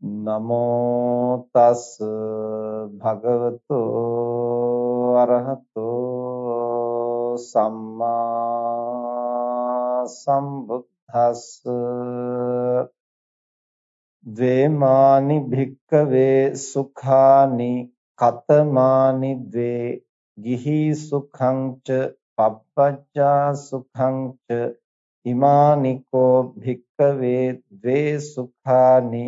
නමෝ තස් භගවතු අරහතෝ සම්මා සම්බුද්දස්ස. ද්වේමානි භික්කවේ සුඛානි කතමානි ද්වේ ගිහි සුඛං ච පබ්බජ්ජා සුඛං ච ඉමානිකෝ භික්කවේ ද්වේ සුඛානි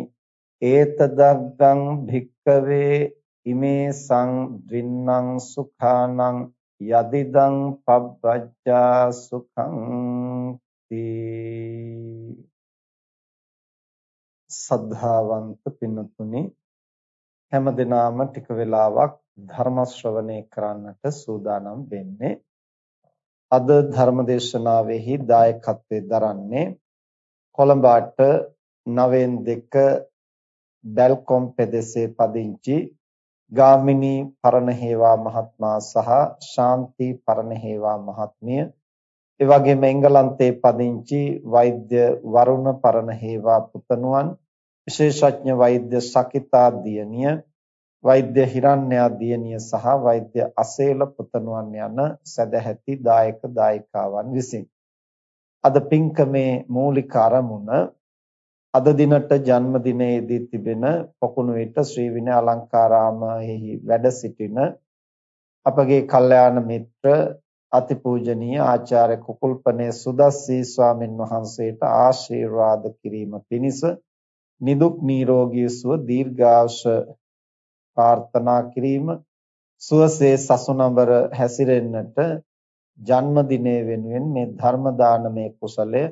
ඒතදග්ගං භික්කවේ ඉමේ සං ද්වින්නං සුඛානං යදිදං පබ්බජ්ජා සුඛං සද්ධාවන්ත පින්නතුනි හැම දිනාම ටික වෙලාවක් ධර්ම ශ්‍රවණය කරන්නට සූදානම් වෙන්නේ. අද ධර්ම දේශනාවෙහි දායකත්වයෙන් දරන්නේ කොළඹට 9 2 බැල්කොම් පෙදෙසේ පදිංචි ගාමිණී පරණහේවා මහත්මයා සහ ශාන්ති පරණහේවා මහත්මිය. ඒ වගේම එංගලන්තයේ පදිංචි වෛද්‍ය වරුණ පරණහේවා පුතණුවන් විශේෂඥ වෛද්‍ය සකිතා දියණිය වෛද්‍ය හිරණ්‍යා දියණිය සහ වෛද්‍ය අසේල පුතණුවන් යන සදැහැති දායක දායිකාවන් විසින්. අද පින්කමේ මූලික අරමුණ අද දිනට ජන්මදිනයේදී තිබෙන පොකුණු විට ශ්‍රී විනය අලංකාරාමයෙහි වැඩ සිටින අපගේ කල්යාණ මිත්‍ර අතිපූජනීය ආචාර්ය කුකුල්පනේ සුදස්සී ස්වාමින් වහන්සේට ආශිර්වාද කිරීම පිණිස නිදුක් නිරෝගී සුව දීර්ඝාෂ ප්‍රාර්ථනා කිරීම සුවසේ සසුනඹර හැසිරෙන්නට ජන්මදිනය වෙනුවෙන් මේ ධර්ම දානමය කුසලය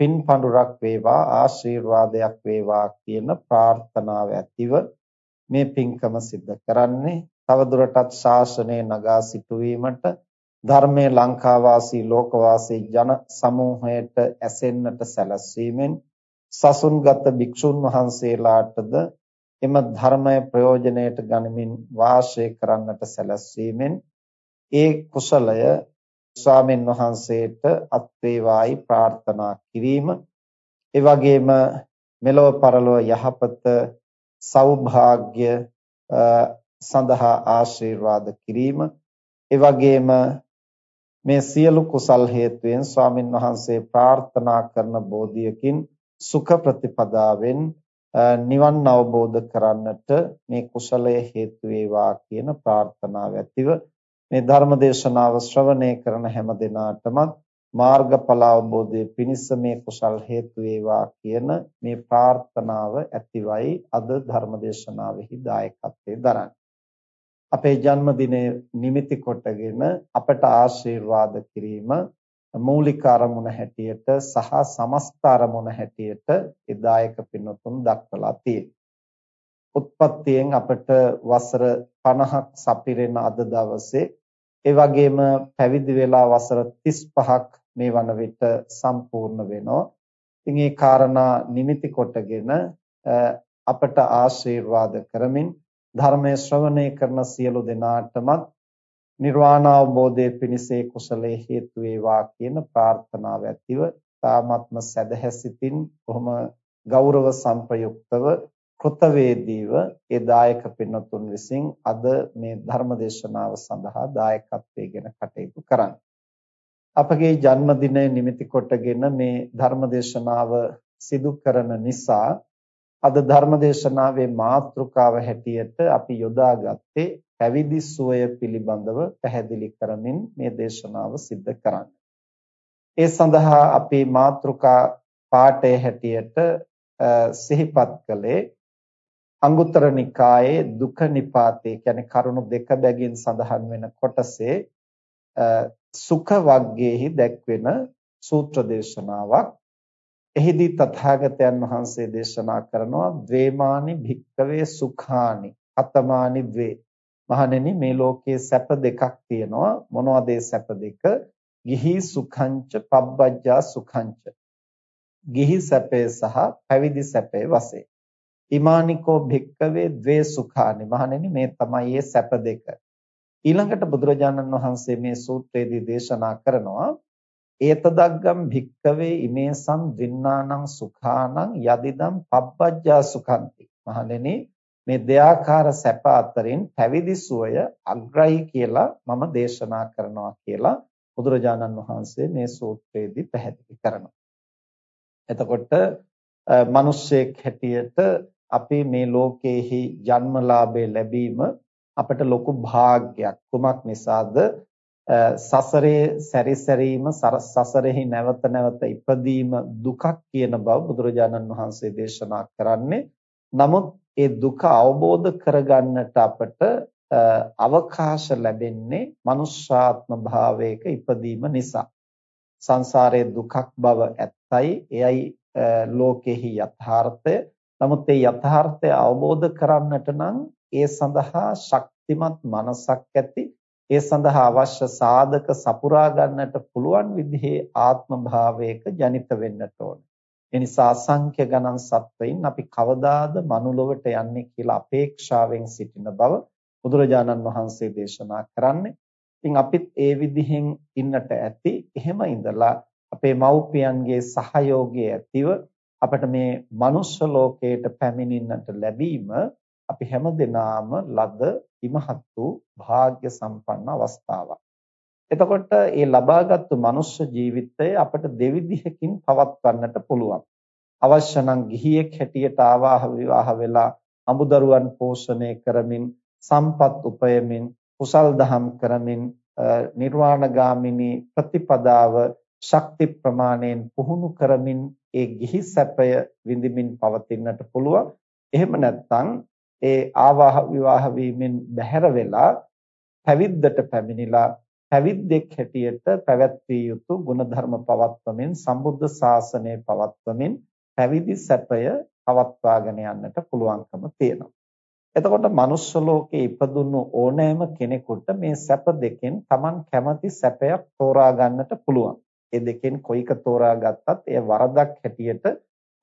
පින් පඳුරක් වේවා ආශිර්වාදයක් වේවා කියන ප්‍රාර්ථනාව ඇතිව මේ පින්කම සිද්ධ කරන්නේ. තවදුරටත් ශාසනය නගා සිටුවීමට ධර්මයේ ලංකාවාසී ලෝකවාසී ජන සමූහයට ඇසෙන්නට සැලැස්වීමෙන් සසුන්ගත භික්ෂුන් වහන්සේලාටද එම ධර්මය ප්‍රයෝජනයට ගනිමින් වාසය කරන්නට සැලැස්වීමෙන් ඒ කුසලය ස්වාමීන් වහන්සේට අත් වේවායි ප්‍රාර්ථනා කිරීම. ඒ වගේම මෙලොව පරලොව යහපත සෞභාග්‍ය සඳහා ආශිර්වාද කිරීම. ඒ වගේම මේ සියලු කුසල් හේතුවෙන් ස්වාමින් වහන්සේ ප්‍රාර්ථනා කරන බෝධියකින් සුඛ ප්‍රතිපදාවෙන් නිවන් අවබෝධ කරන්නට මේ කුසලය හේතු වේවා කියන ප්‍රාර්ථනාව ඇතිව මේ ධර්ම දේශනාව ශ්‍රවණය කරන හැම දිනාටම මාර්ගඵල අවබෝධයේ පිණිස මේ කුසල් හේතු වේවා කියන මේ ප්‍රාර්ථනාව ඇතිවයි අද ධර්ම දේශනාවෙහි දායකත්වයේ දරන්නේ. අපේ ජන්මදිනය නිමිති කොටගෙන අපට ආශිර්වාද කිරීම මූලික අරමුණ හැටියට සහ සමස්ත අරමුණ හැටියට ඒ දායක පින්වතුන් දක්වලා තියෙනවා. උත්පත්තියෙන් අපට වසර 50ක් සපිරෙන අද දවසේ ඒ වගේම පැවිදි වෙලා වසර 35ක් මේ වන විට සම්පූර්ණ වෙනවා. ඉතින් ඒ කාරණා නිමිති කොටගෙන අපට ආශිර්වාද කරමින් ධර්මයේ ශ්‍රවණය කරන සියලු දෙනාටමත් නිර්වාණ අවබෝධයේ පිණිසේ කුසලයේ හේතු වේවා කියන ප්‍රාර්ථනාව ඇතිව තාමත්ම සදහැසිතින් කොහොම ගෞරව සංප්‍රයුක්තව කෘතවේදීව ඒ දායක පින්වතුන් විසින් අද මේ ධර්ම දේශනාව සඳහා දායකත්වයෙන් කටයුතු කරන්නේ. අපගේ ජන්මදිනය නිමිති කොටගෙන මේ ධර්ම දේශනාව සිදු කරන නිසා අද ධර්මදේශනාවේ මාතෘකාව හැටියට අපි යොදාගත්තේ පැවිදි සුවය පිළිබඳව පැහැදිලි කරමින් මේ දේශනාව සිද්ධ කරන්නේ. ඒ සඳහා අපි මාතෘකා පාඨය හැටියට සිහිපත් කළේ අංගුත්තර නිකායේ දුක නිපාතේ කියන්නේ කරුණු දෙක බැගින් සඳහන් වෙන කොටසේ සුඛ වග්ගයේහි දැක්වෙන සූත්‍ර දේශනාවක්. එහිදී තථාගතයන් වහන්සේ දේශනා කරනවා ද්වේමානි භික්කවේ සුඛානි අතමානි ද්වේ. මහණෙනි මේ ලෝකයේ සැප දෙකක් තියෙනවා. මොනවද ඒ සැප දෙක? ගිහි සුඛංච පබ්බජ්ජා සුඛංච. ගිහි සැපේ සහ පැවිදි සැපේ වශයෙන්. ඉමානිකෝ භික්කවේ ද්වේ සුඛානි. මහණෙනි මේ තමයි ඒ සැප දෙක. ඊළඟට බුදුරජාණන් වහන්සේ මේ සූත්‍රයේදී දේශනා කරනවා ඒතදග්ගම් භික්කවේ ඉමේසං දින්නානං සුඛානං යදිදම් පබ්බජ්ජා සුඛන්ති. මහණෙනි මේ දෙයාකාර සැප අතරින් පැවිදි සුවය අග්‍රයි කියලා මම දේශනා කරනවා කියලා බුදුරජාණන් වහන්සේ මේ සූත්‍රයේදී පැහැදිලි කරනවා. එතකොට මිනිස්සෙක් හැටියට අපි මේ ලෝකයේහි ජන්මලාභය ලැබීම අපට ලොකු භාග්යක්. කුමක් නිසාද? සසරේ සැරිසැරීම සසරෙහි නැවත නැවත ඉපදීම දුකක් කියන බව බුදුරජාණන් වහන්සේ දේශනා කරන්නේ. නමුත් ඒ දුක අවබෝධ කරගන්නට අපට අවකාශ ලැබෙන්නේ මනුෂ්‍යාත්ම භාවයක ඉපදීම නිසා. සංසාරයේ දුකක් බව ඇත්තයි. එයයි ලෝකෙහි යථාර්ථය. නමුත් ඒ යථාර්ථය අවබෝධ කරන්නට නම් ඒ සඳහා ශක්තිමත් මනසක් ඇති ඒ සඳහා අවශ්‍ය සාධක සපුරා ගන්නට පුළුවන් විදිහේ ආත්ම භාවයක ජනිත වෙන්නට ඕන. ඒ නිසා අසංඛ්‍ය ගණන් සත්වයින් අපි කවදාද මනුලොවට යන්නේ කියලා අපේක්ෂාවෙන් සිටින බව බුදුරජාණන් වහන්සේ දේශනා කරන්නේ. ඉතින් අපිත් ඒ විදිහෙන් ඉන්නට ඇති. එහෙම ඉඳලා අපේ මව්පියන්ගේ සහයෝගය ඇතිව අපිට මේ මනුෂ්‍ය ලෝකයට පැමිණෙන්නට ලැබීම අපි හැමදෙනාම ලද ඉමහත් වූ වාග්ය සම්පන්න අවස්ථාවක්. එතකොට මේ ලබාගත්තු මනුෂ්‍ය ජීවිතය අපට දෙවිධයකින් පවත්වන්නට පුළුවන්. අවශ්‍ය නම් ගිහියෙක් හැටියට ආවාහ විවාහ වෙලා අමුදරුවන් පෝෂණය කරමින් සම්පත් උපයමින් කුසල් දහම් කරමින් නිර්වාණගාමිනී ප්‍රතිපදාව ශක්ති ප්‍රමාණයෙන් පුහුණු කරමින් ඒ ගිහි සැපය විඳිමින් පවතින්නට පුළුවන්. එහෙම නැත්නම් ඒ ආවාහ විවාහ වීමෙන් බැහැර වෙලා පැවිද්දට පැමිණිලා පැවිද්දෙක් හැටියට පැවැත්විය යුතු ගුණධර්ම පවත්වමින් සම්බුද්ධ ශාසනය පවත්වමින් පැවිදි සැපය පවත්වාගෙන යන්නට පුළුවන්කම තියෙනවා. එතකොට මනුෂ්‍ය ලෝකේ ඉපදුණු ඕනෑම කෙනෙකුට මේ සැප දෙකෙන් Taman කැමති සැපයක් තෝරා ගන්නට පුළුවන්. ඒ දෙකෙන් කොයික තෝරා ගත්තත් එය වරදක් හැටියට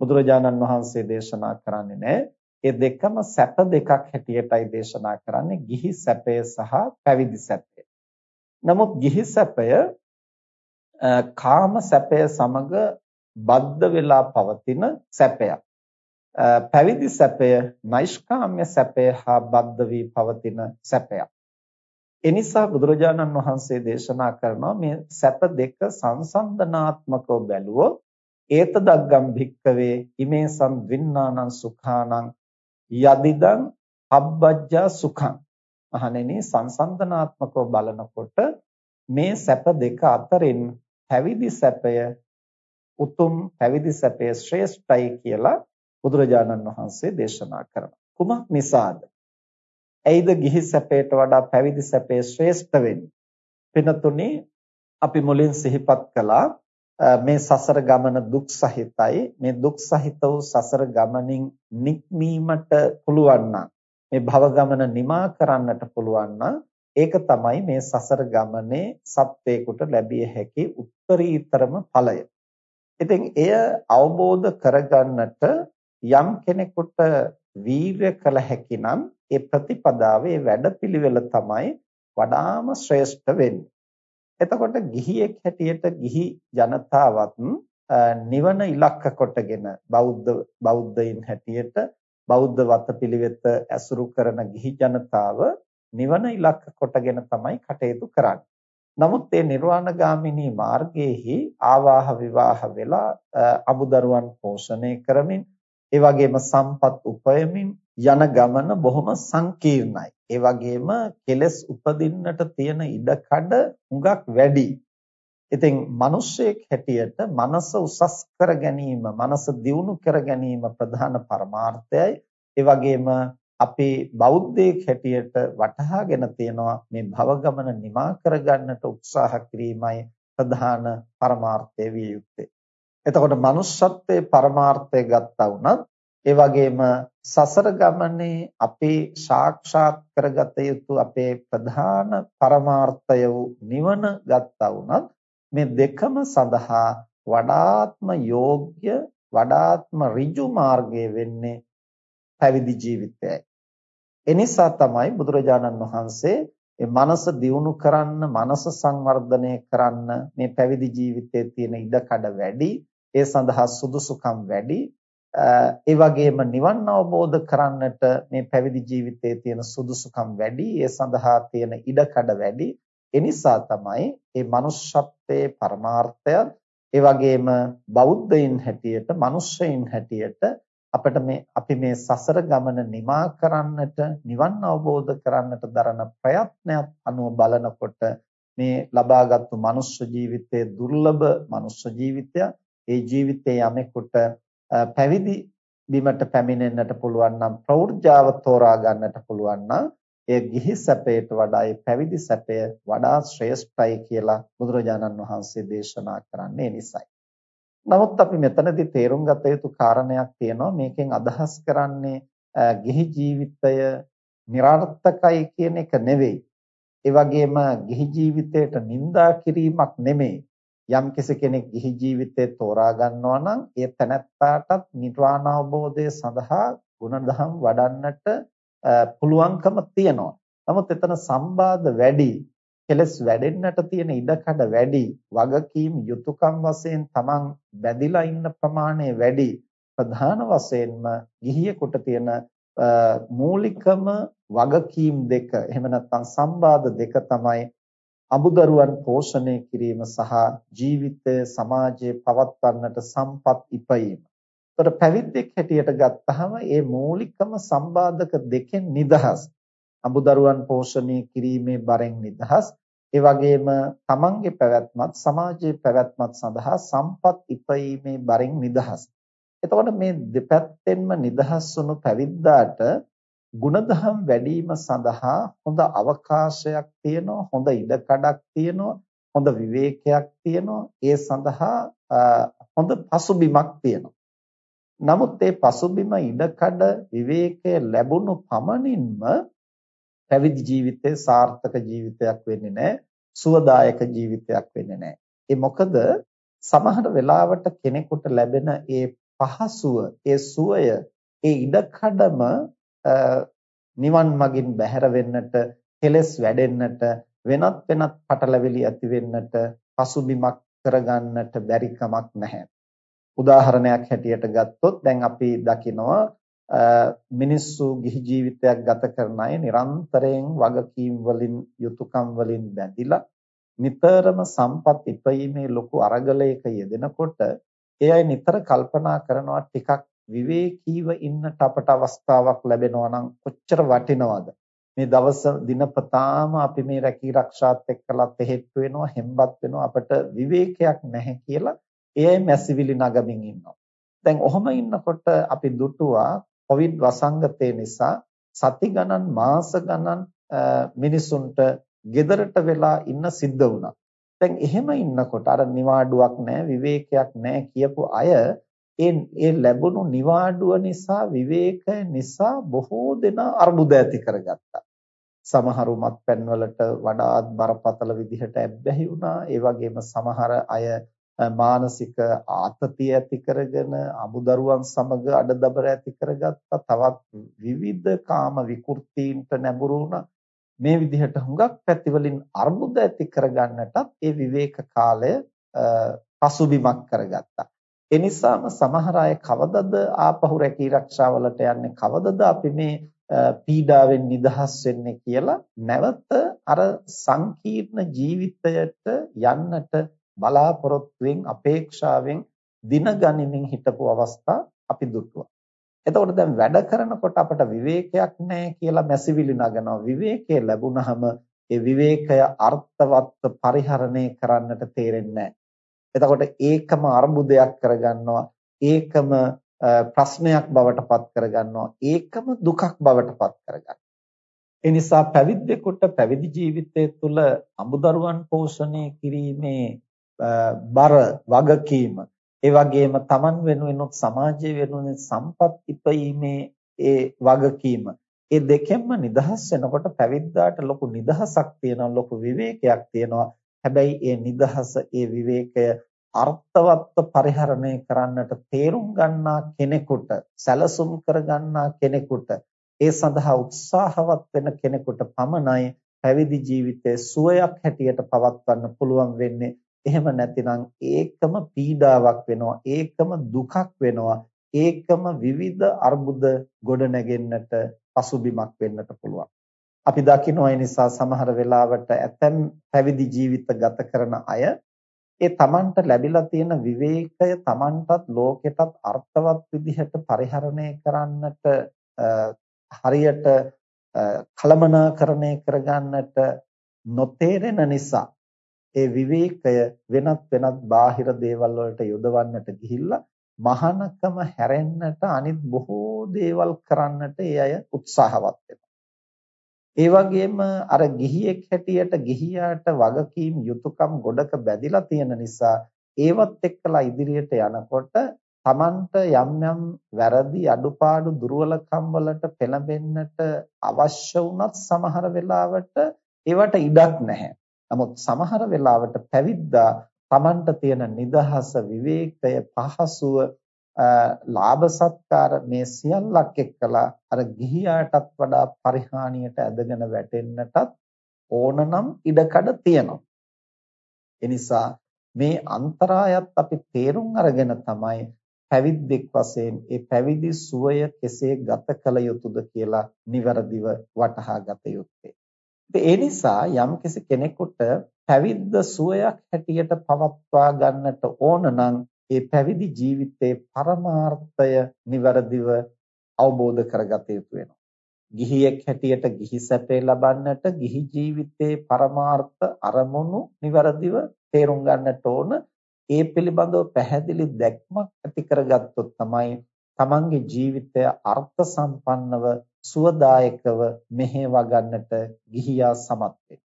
බුදුරජාණන් වහන්සේ දේශනා කරන්නේ නැහැ. ඒ දෙකම සැප දෙකක් හැටියටයි දේශනා කරන්නේ ගිහි සැපය සහ පැවිදි සැපය. නමුත් ගිහි සැපය කාම සැපය සමග බද්ධ වෙලා පවතින සැපයක්. පැවිදි සැපය නෛෂ්කාම්‍ය සැපය හා බද්ධ වී පවතින සැපයක්. එනිසා බුදුරජාණන් වහන්සේ දේශනා කරනවා මේ සැප දෙක සංසන්දනාත්මකව බැලුවොත් ඒත දග්ගම් භික්කවේ ඉමේ සම් වින්නානං සුඛානං යදිදං අබ්බජ්ජා සුඛං මහණෙනි සංසන්දනාත්මකව බලනකොට මේ සැප දෙක අතරින් පැවිදි සැපය උතුම් පැවිදි සැපය ශ්‍රේෂ්ඨයි කියලා බුදුරජාණන් වහන්සේ දේශනා කරනවා. කුමක් නිසාද? ඇයිද ගිහි සැපයට වඩා පැවිදි සැපය ශ්‍රේෂ්ඨ වෙන්නේ? පිනතුනේ අපි මුලින් සිහිපත් කළා මේ සසර ගමන දුක් සහිතයි මේ දුක් සහිත වූ සසර ගමනින් නික්මීමට පුළුවන් මේ භව ගමන නිමා කරන්නට පුළුවන් ඒක තමයි මේ සසර ගමනේ සත්වේකට ලැබිය හැකි උත්තරීතරම ඵලය. ඉතින් එය අවබෝධ කරගන්නට යම් කෙනෙකුට වීරය කළ හැකිනම් ඒ ප්‍රතිපදාවේ වැඩපිළිවෙල තමයි වඩාම ශ්‍රේෂ්ඨ වෙන්නේ. එතකොට ගිහියෙක් හැටියට ගිහි ජනතාවත් නිවන ඉලක්ක කොටගෙන බෞද්ධ බෞද්ධයින් හැටියට බෞද්ධ වතපිළිවෙත ඇසුරු කරන ගිහි ජනතාව නිවන ඉලක්ක කොටගෙන තමයි කටයුතු කරන්නේ. නමුත් මේ නිර්වාණගාමිනී මාර්ගයේහි ආවාහ විවාහ වෙලා අමුදරුවන් පෝෂණය කරමින් ඒ වගේම සම්පත් උපයමින් යන ගමන බොහොම සංකීර්ණයි. ඒ වගේම කෙලස් උපදින්නට තියෙන ඉඩකඩ හුඟක් වැඩි. ඉතින් මිනිස්සෙක් හැටියට මනස උසස් කර ගැනීම, මනස දියුණු කර ගැනීම ප්‍රධාන පරමාර්ථයයි. ඒ වගේම අපේ බෞද්ධයෙක් හැටියට වටහාගෙන තියෙනවා මේ භව ගමන නිමා කරගන්නට උත්සාහ කිරීමයි ප්‍රධාන පරමාර්ථය විය යුත්තේ. එතකොට manussත්වයේ පරමාර්ථය ගත්තා වුණත් ඒ වගේම සසර ගමනේ අපේ සාක්ෂාත් කරගත යුතු අපේ ප්‍රධාන පරමාර්ථය වූ නිවන ගත්තා වුණත් මේ දෙකම සඳහා වඩාත්ම යෝග්‍ය වඩාත්ම ඍජු මාර්ගය වෙන්නේ පැවිදි ජීවිතයයි. එනිසා තමයි බුදුරජාණන් වහන්සේ මේ මනස දියුණු කරන්න, මනස සංවර්ධනය කරන්න මේ පැවිදි ජීවිතයේ තියෙන ඉඩකඩ වැඩි, ඒ සඳහා සුදුසුකම් වැඩි. ඒ වගේම නිවන් අවබෝධ කරන්නට මේ පැවිදි ජීවිතයේ තියෙන සුදුසුකම් වැඩි, ඒ සඳහා තියෙන ඉඩකඩ වැඩි. එනිසා තමයි මේ manussත්වයේ පරමාර්ථය ඒ වගේම බෞද්ධයින් හැටියට, මිනිස්සෙයින් හැටියට අපිට මේ අපි මේ සසර ගමන නිමා කරන්නට නිවන් අවබෝධ කරන්නට දරන ප්‍රයත්නයත් අනුව බලනකොට මේ ලබාගත්තු මනුෂ්‍ය ජීවිතයේ දුර්ලභ මනුෂ්‍ය ජීවිතය ඒ ජීවිතයේ යමෙකුට පැවිදි බිමට පැමිණෙන්නට පුළුවන් නම් ප්‍රෞර්ජාව තෝරා ගන්නට පුළුවන් නම් ඒ ගිහි සැපයට වඩා ඒ පැවිදි සැපය වඩා ශ්‍රේෂ්ඨයි කියලා බුදුරජාණන් වහන්සේ දේශනා කරන්නේ නිසයි. නමුත් අපි මෙතනදී තේරුම් ගත යුතු කාරණයක් තියෙනවා මේකෙන් අදහස් කරන්නේ ගිහි ජීවිතය નિરර්ථකයි කියන එක නෙවෙයි. ඒ වගේම ගිහි ජීවිතයට නිඳා කිරීමක් නෙමෙයි. යම් කෙනෙක් ගිහි ජීවිතය තෝරා ගන්නවා නම් ඒ තැනැත්තාටත් නිර්වාණ අවබෝධය සඳහා ගුණධම් වඩන්නට පුළුවන්කම තියෙනවා. නමුත් එතන සම්බාධ වැඩි කෙලස් වැඩෙන්නට තියෙන ඉඩකඩ වැඩි වගකීම් යුතුයකම් වශයෙන් තමන් බැඳිලා ඉන්න ප්‍රමාණය වැඩි ප්‍රධාන වශයෙන්ම ගිහියෙකුට තියෙන මූලිකම වගකීම් දෙක එහෙම නැත්නම් සම්බාධ දෙක තමයි අමුදරුවන් පෝෂණය කිරීම සහ ජීවිතය සමාජයේ පවත්වන්නට සම්පත් ඉපයීම. ඒතර පැවිද්දෙක් හැටියට ගත්තහම මේ මූලිකම සම්බාධක දෙකෙන් නිදහස්. අඹදරුවන් පෝෂණය කිරීමේ බරෙන් නිදහස් ඒ වගේම තමන්ගේ පැවැත්මත් සමාජයේ පැවැත්මත් සඳහා සම්පත් ඉපීමේ බරෙන් නිදහස්. එතකොට මේ දෙපැත්තෙන්ම නිදහස් වුණු පැවිද්දාට ಗುಣධම් වැඩිම සඳහා හොඳ අවකාශයක් තියෙනවා හොඳ ඉඩකඩක් තියෙනවා හොඳ විවේකයක් තියෙනවා ඒ සඳහා හොඳ පසුබිමක් තියෙනවා නමුත් මේ පසුබිම ඉඩකඩ විවේකය ලැබුණු පමණින්ම පැවිදි ජීවිතය සාර්ථක ජීවිතයක් වෙන්නේ නැහැ. සුවදායක ජීවිතයක් වෙන්නේ නැහැ. ඒ මොකද සමහර වෙලාවට කෙනෙකුට ලැබෙන ඒ පහසුව, ඒ සුවය, ඒ ඉඩකඩම නිවන් මගින් බැහැර වෙන්නට, කෙලස් වැඩෙන්නට, වෙනත් වෙනත් පටලැවිලි ඇති වෙන්නට, පසුබිමක් කරගන්නට බැරි කමක් නැහැ. උදාහරණයක් හැටියට ගත්තොත් දැන් අපි දකිනවා මිනිස්සු ගිහි ජීවිතයක් ගත කරන අය නිරන්තරයෙන් වගකීම් වලින් යුතුයකම් වලින් බැඳිලා නිතරම සම්පත් ඉපීමේ ලොකු අරගලයක යෙදෙනකොට ඒ අය නිතර කල්පනා කරනවා ටිකක් විවේකීව ඉන්නට අපට අවස්ථාවක් ලැබෙනවා නම් කොච්චර වටිනවද? මේ දවස් දිනපතාම අපි මේ රැකී රක්ෂාත් එක්කලත් එහෙට්ටු වෙනවා හෙම්බත් වෙනවා. අපට විවේකයක් නැහැ කියලා ඒ අය මැසිවිලි නගමින් ඉන්නවා. දැන් ඔහොම ඉන්නකොට අපි දුටුවා කොවිඩ් වසංගතය නිසා සති ගණන් මාස ගණන් මිනිසුන්ට ගෙදරට වෙලා ඉන්න සිද්ධ වුණා. දැන් එහෙම ඉන්නකොට අර නිවාඩුවක් නැහැ විවේකයක් නැහැ කියපු අය ඒ ඒ ලැබුණු නිවාඩුව නිසා විවේකය නිසා බොහෝ දෙනා අර්බුද ඇති කරගත්තා. සමහරු මත්පැන් වලට වඩාත් බරපතල විදිහට ඇබ්බැහි වුණා. ඒ වගේම සමහර අය මානසික ආතතිය ඇති කරගෙන අමුදරුවන් සමග අඩදබර ඇති කරගත්තා තවත් විවිධ කාම විකෘතීන්ට නැඹුරු වුණා මේ විදිහට හුඟක් පැතිවලින් අර්බුද ඇති කරගන්නටත් ඒ විවේක කාලය පසුබිමක් කරගත්තා ඒ නිසාම සමහර අය කවදද ආපහු රැකී ආරක්ෂාවලට යන්නේ කවදද අපි මේ පීඩාවෙන් නිදහස් වෙන්නේ කියලා නැවත අර සංකීර්ණ ජීවිතයට යන්නට බලාපොරොත්තුෙන් අපේක්ෂාවෙන් දින ගණනින් හිටපු අවස්ථා අපි දුටුවා. එතකොට දැන් වැඩ කරනකොට අපට විවේකයක් නැහැ කියලා මැසිවිලි නගනවා. විවේකය ලැබුණහම ඒ විවේකය අර්ථවත් පරිහරණය කරන්නට තේරෙන්නේ එතකොට ඒකම අර්බුදයක් කරගන්නවා. ඒකම ප්‍රශ්නයක් බවට පත් කරගන්නවා. ඒකම දුකක් බවට පත් කරගන්නවා. ඒ නිසා පැවිද්දෙකුට පැවිදි ජීවිතය තුළ අමුදරුවන් පෝෂණය කිරීමේ බර වගකීම ඒ වගේම Taman වෙනුවෙනුත් සමාජය වෙනුවෙන් සම්පත් ඉපීමේ ඒ වගකීම ඒ දෙකෙන්ම නිදහස් වෙනකොට පැවිද්දාට ලොකු නිදහසක් තියෙනවා ලොකු විවේකයක් තියෙනවා හැබැයි ඒ නිදහස ඒ විවේකය අර්ථවත්ව පරිහරණය කරන්නට තේරුම් ගන්නා කෙනෙකුට සැලසුම් කරගන්නා කෙනෙකුට ඒ සඳහා උත්සාහවත් වෙන කෙනෙකුට පමණයි පැවිදි ජීවිතයේ සුවයක් හැටියට පවත්වන්න පුළුවන් වෙන්නේ. එහෙම නැතිනම් ඒකම පීඩාවක් වෙනවා ඒකම දුකක් වෙනවා ඒකම විවිධ අර්බුද ගොඩ නැගෙන්නට පසුබිමක් වෙන්නට පුළුවන්. අපි දකිනවා ඒ නිසා සමහර වෙලාවට ඇතැම් පැවිදි ජීවිත ගත කරන අය ඒ තමන්ට ලැබිලා තියෙන විවේකය තමන්ටත් ලෝකෙටත් අර්ථවත් විදිහට පරිහරණය කරන්නට හරියට කලමනාකරණය කරගන්නට නොතේරෙන නිසා ඒ විවේකය වෙනත් වෙනත් බාහිර දේවල් වලට යොදවන්නට ගිහිල්ලා මහානකම හැරෙන්නට අනිත් බොහෝ දේවල් කරන්නට ඒ අය උත්සාහවත් වෙනවා. ඒ වගේම අර ගිහියෙක් හැටියට ගිහියාට වගකීම් යුතුයකම් ගොඩක බැඳිලා තියෙන නිසා ඒවත් එක්කලා ඉදිරියට යනකොට Tamanට යම් යම් වැරදි අඩුපාඩු දුර්වලකම් වලට පෙළඹෙන්නට අවශ්‍ය වුණත් සමහර වෙලාවට ඒවට ඉඩක් නැහැ. නමුත් සමහර වෙලාවට පැවිද්දා Tamanට තියෙන නිදහස විවේකය පහසුව ලාභ සත්කාර මේ සියල්ලක් එක්කලා අර ගිහියාටත් වඩා පරිහානියට ඇදගෙන වැටෙන්නටත් ඕනනම් ඉඩකඩ තියෙනවා. එනිසා මේ අන්තරායත් අපි තේරුම් අරගෙන තමයි පැවිද්දෙක් වශයෙන් ඒ පැවිදි සුවය කෙසේ ගත කළ යුතුද කියලා નિවරදිව වටහා ගත යුත්තේ. ඒ නිසා යම්කිසි කෙනෙකුට පැවිද්ද සුවයක් හැටියට පවත්වා ගන්නට ඕන නම් ඒ පැවිදි ජීවිතයේ පරමාර්ථය નિවරදිව අවබෝධ කරගත යුතු වෙනවා. ගිහියෙක් හැටියට ගිහි සැපේ ලබන්නට ගිහි ජීවිතයේ පරමාර්ථ අරමුණු નિවරදිව තේරුම් ගන්නට ඕන. ඒ පිළිබඳව පැහැදිලි දැක්මක් ඇති කරගත්තොත් තමයි තමන්ගේ ජීවිතය අර්ථ සම්පන්නව සුවදායකව මෙහෙවා ගන්නට ගිහියා සමත්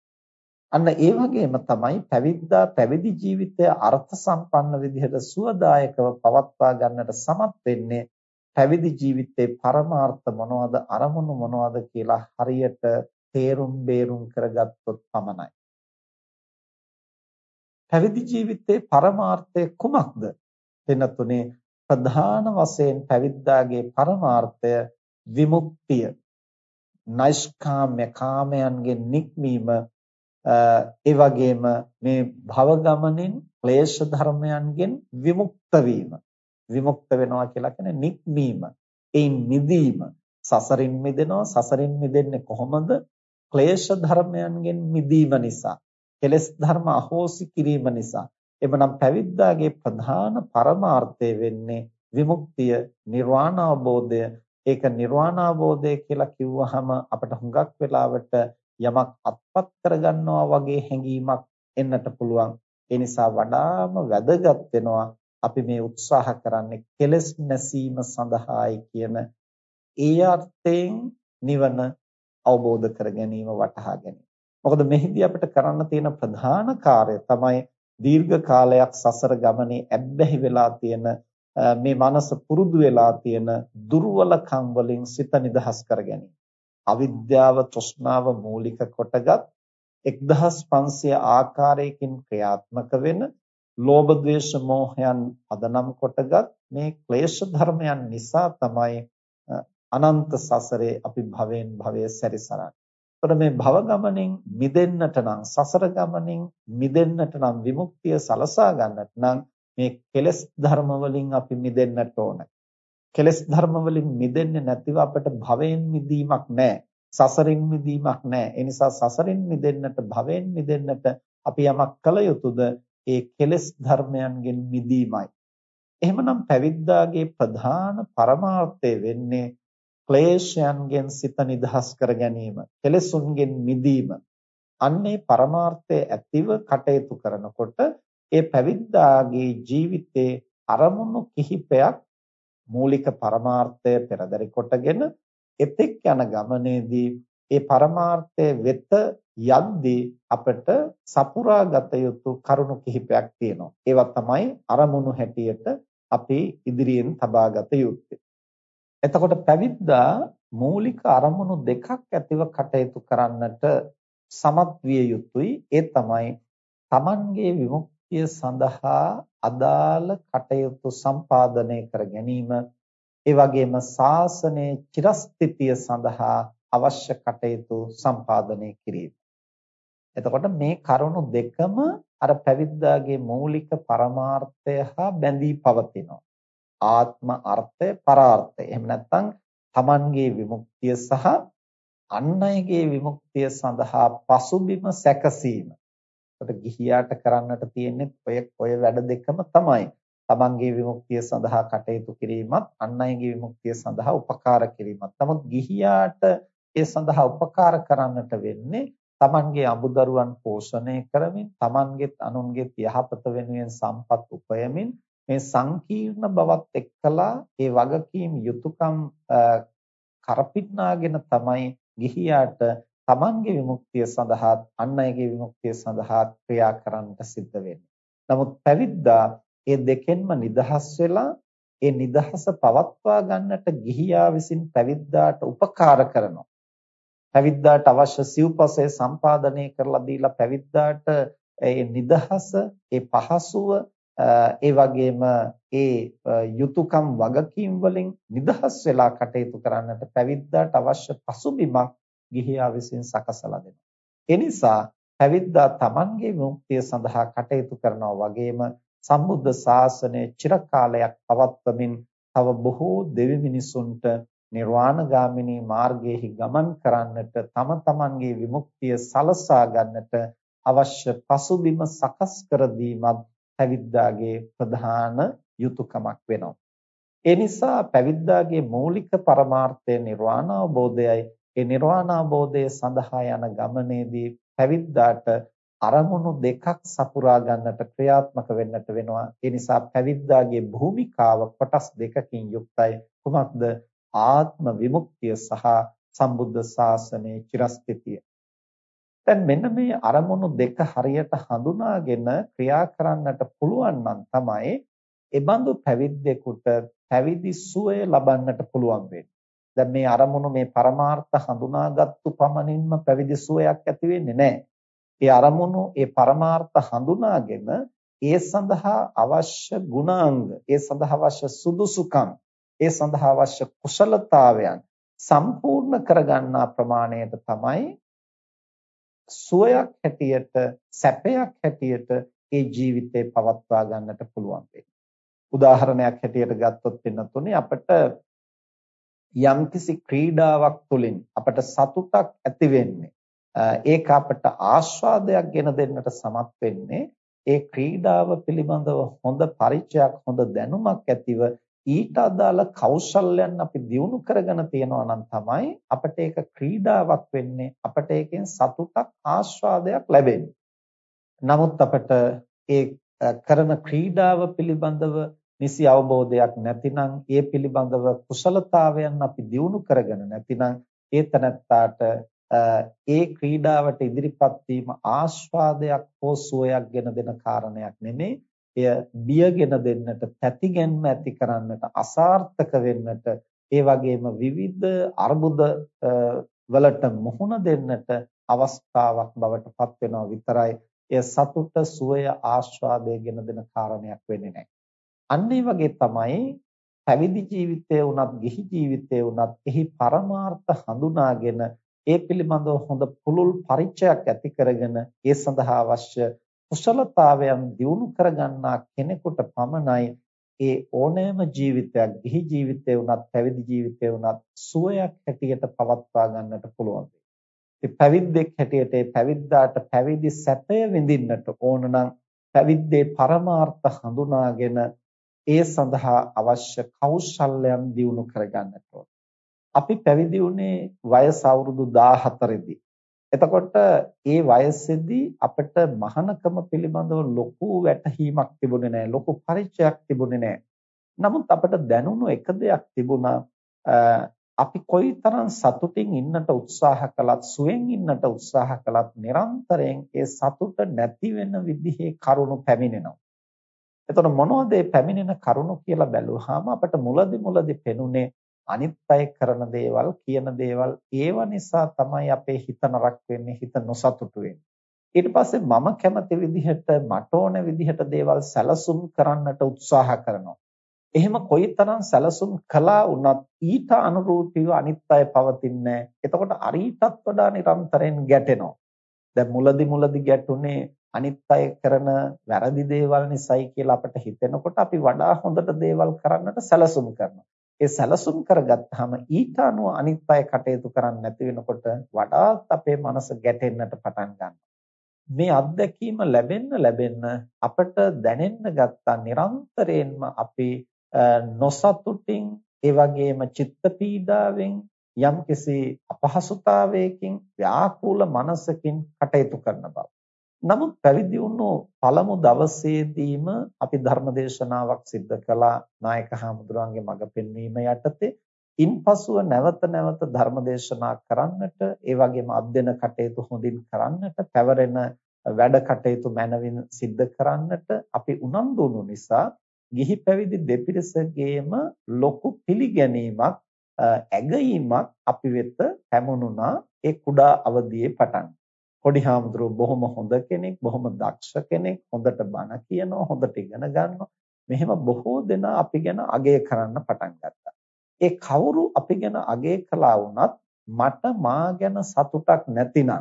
අන්න ඒ වගේම තමයි පැවිද්දා පැවිදි ජීවිතය අර්ථ සම්පන්න විදිහට සුවදායකව පවත්වා ගන්නට සමත් වෙන්නේ පැවිදි ජීවිතේ පරමාර්ථ මොනවද අරමුණු මොනවද කියලා හරියට තේරුම් බේරුම් කරගත්තොත් පමණයි. පැවිදි ජීවිතේ පරමාර්ථය කුමක්ද? වෙනතුනේ ප්‍රධාන වශයෙන් පැවිද්දාගේ පරමාර්ථය විමුක්තිය නෛෂ්කාම්‍ය කාමයන්ගෙන් නික්මීම ඒ වගේම මේ භව ගමනින් ක්ලේශ ධර්මයන්ගෙන් විමුක්ත වීම. විමුක්ත වෙනවා කියලා කියන්නේ නික්මීම. ඒන් මිදීම. සසරින් මිදෙනවා. සසරින් මිදෙන්නේ කොහොමද? ක්ලේශ ධර්මයන්ගෙන් මිදීම නිසා. කෙලෙස් ධර්ම අහෝසි කිරීම නිසා. එමනම් පැවිද්දාගේ ප්‍රධාන පරමාර්ථය වෙන්නේ විමුක්තිය නිර්වාණ අවබෝධය ඒක නිර්වාණ අවබෝධය කියලා කිව්වහම අපට හුඟක් වෙලාවට යමක් අත්පත් කරගන්නවා වගේ හැඟීමක් එන්නට පුළුවන් ඒ නිසා වඩාම වැදගත් වෙනවා අපි මේ උත්සාහ කරන්නේ කෙලස් නැසීම සඳහායි කියන ඒ අර්ථයෙන් නිවන අවබෝධ කර ගැනීම වටහා ගැනීම. මොකද මෙහිදී අපිට කරන්න තියෙන ප්‍රධාන කාර්යය තමයි දීර්ඝ කාලයක් සසර ගමනේ ඇබ්බැහි වෙලා තියෙන මේ මනස පුරුදු වෙලා තියෙන දුර්වලකම් වලින් සිත නිදහස් කර ගැනීම. අවිද්‍යාව තෘෂ්ණාව මූලික කොටගත් 1500 ආකාරයකින් ක්‍රියාත්මක වෙන ලෝභ ද්වේෂ මෝහයන් පදනම් කොටගත් මේ ක්ලේශ ධර්මයන් නිසා තමයි අනන්ත සසරේ අපි භවෙන් භවයේ සැරිසරන්නේ. එතකොට මේ භව ගමනින් මිදෙන්නට නම් සසර ගමනින් මිදෙන්නට නම් විමුක්තිය සලසා ගන්නට නම් මේ කෙලෙස් ධර්ම වලින් අපි මිදෙන්නට ඕන. කෙලෙස් ධර්ම වලින් මිදෙන්නේ නැතිව අපට භවයෙන් මිදීමක් නැහැ. සසරින් මිදීමක් නැහැ. ඒ නිසා සසරින් මිදෙන්නට භවයෙන් මිදෙන්නට අපි යමක් කළ යුතුද? ඒ කෙලෙස් ධර්මයන්ගෙන් මිදීමයි. එහෙමනම් පැවිද්දාගේ ප්‍රධාන පරමාර්ථය වෙන්නේ ක්ලේශයන්ගෙන් සිත නිදහස් කර ගැනීම, කෙලෙසුන්ගෙන් මිදීම. අන්නේ පරමාර්ථය ඇතිව කටයුතු කරනකොට ඒ පැවිද්දාගේ ජීවිතේ අරමුණු කිහිපයක් මූලික පරමාර්ථය පෙරදරි කොටගෙන එතෙක් යන ගමනේදී ඒ පරමාර්ථය වෙත යද්දී අපට සපුරා ගත යුතු කරුණු කිහිපයක් තියෙනවා. ඒවා තමයි අරමුණු හැටියට අපි ඉදිරියෙන් තබා ගත යුත්තේ. එතකොට පැවිද්දා මූලික අරමුණු දෙකක් ඇතිව කටයුතු කරන්නට සමත් විය යුතුයි. ඒ තමයි Tamanගේ විමුක්තිය සඳහා අදාළ කටයුතු සම්පාදනය කර ගැනීම ඒ වගේම ශාසනයේ චිරස්ථිතිය සඳහා අවශ්‍ය කටයුතු සම්පාදනය කිරීම. එතකොට මේ කරුණු දෙකම අර පැවිද්දාගේ මූලික පරමාර්ථය හා බැඳී පවතිනවා. ආත්ම අර්ථය පරාර්ථය. එහෙම නැත්නම් Tamanගේ විමුක්තිය සහ අන් අයගේ විමුක්තිය සඳහා පසුබිම සැකසීම. එතකොට ගිහියාට කරන්නට තියෙන්නේ ඔය ඔය වැඩ දෙකම තමයි. තමන්ගේ විමුක්තිය සඳහා කටයුතු කිරීමත් අන් අයගේ විමුක්තිය සඳහා උපකාර කිරීමත්. නමුත් ගිහියාට ඒ සඳහා උපකාර කරන්නට වෙන්නේ තමන්ගේ අමුදරුවන් පෝෂණය කරමින් තමන්ගේත් අනුන්ගේත් යහපත වෙනුවෙන් සම්පත් උපයමින් මේ සංකීර්ණ බවත් එක්කලා ඒ වගකීම් යුතුයකම් කරපින්නාගෙන තමයි ගිහියාට තමන්ගේ විමුක්තිය සඳහා අන් අයගේ විමුක්තිය සඳහා ක්‍රියා කරන්නට සිද්ධ වෙන්නේ. නමුත් පැවිද්දා ඒ දෙකෙන්ම නිදහස් වෙලා ඒ නිදහස පවත්වා ගන්නට ගිහියා විසින් පැවිද්දාට උපකාර කරනවා. පැවිද්දාට අවශ්‍ය සිව්පසය සම්පාදනය කරලා දීලා පැවිද්දාට ඒ නිදහස, ඒ පහසුව, ඒ වගේම ඒ යුතුයකම් වගකීම් වලින් නිදහස් වෙලා කටයුතු කරන්නට පැවිද්දාට අවශ්‍ය පසුබිමක් ගිහියා විසින් සකසලා දෙනවා. ඒ නිසා පැවිද්දා Tamanගේ විමුක්තිය සඳහා කටයුතු කරනවා වගේම සම්බුද්ධ ශාසනය චිරකාලයක් පවත්වමින් තව බොහෝ දෙවි මිනිසුන්ට නිර්වාණගාමිනී මාර්ගයේහි ගමන් කරන්නට තම තමන්ගේ විමුක්තිය සලසා ගන්නට අවශ්‍ය පසුබිම සකස් කර දීමත් පැවිද්දාගේ ප්‍රධාන යුතුයකමක් වෙනවා. ඒ නිසා පැවිද්දාගේ මූලික පරමාර්ථය නිර්වාණ අවබෝධයයි. ඒ නිර්වාණ අවබෝධය සඳහා යන ගමනේදී පැවිද්දාට අරමුණු දෙකක් සපුරා ගන්නට ක්‍රියාත්මක වෙන්නට වෙනවා. ඒ නිසා පැවිද්දාගේ භූමිකාව කොටස් දෙකකින් යුක්තයි. කුමක්ද? ආත්ම විමුක්තිය සහ සම්බුද්ධ ශාසනයේ චිරස්ථිතිය. දැන් මෙන්න මේ අරමුණු දෙක හරියට හඳුනාගෙන ක්‍රියා කරන්නට පුළුවන් නම් තමයි එබඳු පැවිද්දෙකුට පැවිදි සුවය ලබන්නට පුළුවන් වෙන්නේ. දැන් මේ අරමුණු මේ පරමාර්ථ හඳුනාගත්තු පමණින්ම පැවිදි සුවයක් ඇති වෙන්නේ නැහැ. ඒ අරමුණු ඒ පරමාර්ථ හඳුනාගෙන ඒ සඳහා අවශ්‍ය ගුණාංග ඒ සඳහා අවශ්‍ය සුදුසුකම් ඒ සඳහා අවශ්‍ය කුසලතාවයන් සම්පූර්ණ කරගන්නා ප්‍රමාණයට තමයි සුවයක් හැටියට සැපයක් හැටියට ඒ ජීවිතේ පවත්වා ගන්නට පුළුවන් වෙන්නේ. උදාහරණයක් හැටියට ගත්තොත් වෙනතුනේ අපිට යම්කිසි ක්‍රීඩාවක් තුළින් අපට සතුටක් ඇති වෙන්නේ ඒක අපට ආස්වාදයක් ගෙන දෙන්නට සමත් වෙන්නේ ඒ ක්‍රීඩාව පිළිබඳව හොඳ පරිචයක් හොඳ දැනුමක් ඇතිව ඊට අදාළ කෞශල්‍යයන් අපි දියුණු කරගෙන තියෙනවා නම් තමයි අපට ඒක ක්‍රීඩාවක් වෙන්නේ අපට ඒකෙන් සතුටක් ආස්වාදයක් ලැබෙන්නේ. නමුත් අපට ඒ කරන ක්‍රීඩාව පිළිබඳව නිසි අවබෝධයක් නැතිනම් ඒ පිළිබඳව කුසලතාවයන් අපි දියුණු කරගෙන නැතිනම් ඒ තනත්තාට ඒ ක්‍රීඩාවට ඉදිරිපත් වීම ආස්වාදයක් හෝ සුවයක් ගෙන දෙන කාරණයක් නෙමෙයි. එය බියගෙන දෙන්නට, පැතිගැන්ම ඇති කරන්නට, අසාර්ථක වෙන්නට, ඒ වගේම විවිධ අර්බුද වලට මුහුණ දෙන්නට අවස්ථාවක් බවට පත් වෙනවා විතරයි. එය සතුට සුවය ආස්වාදය ගෙන දෙන කාරණයක් වෙන්නේ නැහැ. අන්න ඒ වගේ තමයි පැවිදි ජීවිතය වුණත් ගිහි ජීවිතය වුණත් එහි පරමාර්ථ හඳුනාගෙන ඒ පිළිබඳව හොඳ පුළුල් පරිචයක් ඇති කරගෙන ඒ සඳහා අවශ්‍ය කුසලතාවයන් දියුණු කරගන්නා කෙනෙකුට පමණයි ඒ ඕනෑම ජීවිතයක් ගිහි ජීවිතය වුණත් පැවිදි ජීවිතය වුණත් සුවයක් හැටියට පවත්වා ගන්නට පුළුවන්. ඉතින් පැවිද්දෙක් හැටියට ඒ පැවිද්දාට පැවිදි සැපය විඳින්නට ඕන නම් පැවිද්දේ පරමාර්ථ හඳුනාගෙන ඒ සඳහා අවශ්‍ය කෞශල්‍යයන් දියුණු කරගන්නට ඕන. අපි පැවිදි වුණේ වයස අවුරුදු 14 දී. එතකොට ඒ වයසේදී අපිට මහානකම පිළිබඳව ලොකු වැටහීමක් තිබුණේ නැහැ. ලොකු පරිචයක් තිබුණේ නැහැ. නමුත් අපිට දැනුණු එක දෙයක් තිබුණා අපි කොයිතරම් සතුටින් ඉන්නට උත්සාහ කළත් සුවෙන් ඉන්නට උත්සාහ කළත් නිරන්තරයෙන් ඒ සතුට නැති වෙන විදිහේ කරුණු පැමිණෙනවා. එතකොට මොනවද මේ පැමිණෙන කරුණු කියලා බැලුවාම අපිට මුලදි මුලදි පෙනුනේ අනිත් අය කරන දේවල් කියන දේවල්. ඒව නිසා තමයි අපේ හිත නරක වෙන්නේ හිත නොසතුටු වෙන්නේ. ඊට පස්සේ මම කැමති විදිහට මට ඕන විදිහට දේවල් සැලසුම් කරන්නට උත්සාහ කරනවා. එහෙම කොයිතරම් සැලසුම් කළා වුණත් ඊට අනුරූපීව අනිත් අය පවතින්නේ එතකොට අරීටත් වඩා නිරන්තරයෙන් ගැටෙනවා. දැන් මුලදි මුලදි ගැටුනේ අනිත් අය කරන වැරදි දේවල් නිසායි කියලා අපිට හිතෙනකොට අපි වඩා හොඳට දේවල් කරන්නට සැලසුම් කරනවා ඒ සැලසුම් කරගත්තාම ඊට අනුව අනිත් අය කටයුතු කරන්නේ නැති වෙනකොට වඩාත් අපේ මනස ගැටෙන්නට පටන් ගන්නවා. මේ අත්දැකීම ලැබෙන්න ලැබෙන්න අපට දැනෙන්න ගත්තා නිරන්තරයෙන්ම අපි නොසතුටින් ඒ වගේම චිත්ත පීඩාවෙන් යම්කිසි අපහසුතාවයකින් ව්‍යාකූල මනසකින් කටයුතු කරන බව. නමුත් පැවිදි වුණු පළමු දවසේදීම අපි ධර්මදේශනාවක් සිද්ධ කළා. නායක හාමුදුරන්ගේ මඟ පෙන්වීම යටතේ. ඉන්පසුව නැවත නැවත ධර්මදේශනා කරන්නට ඒ වගේම අධ්‍යයන කටයුතු හොඳින් කරන්නට පැවරෙන වැඩ කටයුතු මනවින් සිද්ධ කරන්නට අපි උනන්දු වුණු නිසා ගිහි පැවිදි දෙපිරිසගේම ලොකු පිළිගැනීමක් ඇගීමක් අපි වෙත පැමුණුණා. ඒ කුඩා අවදියේ පටන්. පොඩි හාමුදුරුවෝ බොහොම හොඳ කෙනෙක්, බොහොම දක්ෂ කෙනෙක්, හොඳට බණ කියනවා, හොඳට ඉගෙන ගන්නවා. මෙහෙම බොහෝ දෙනා අපි ගැන අගය කරන්න පටන් ගත්තා. ඒ කවුරු අපි ගැන අගය කළා වුණත් මට මා ගැන සතුටක් නැතිනම්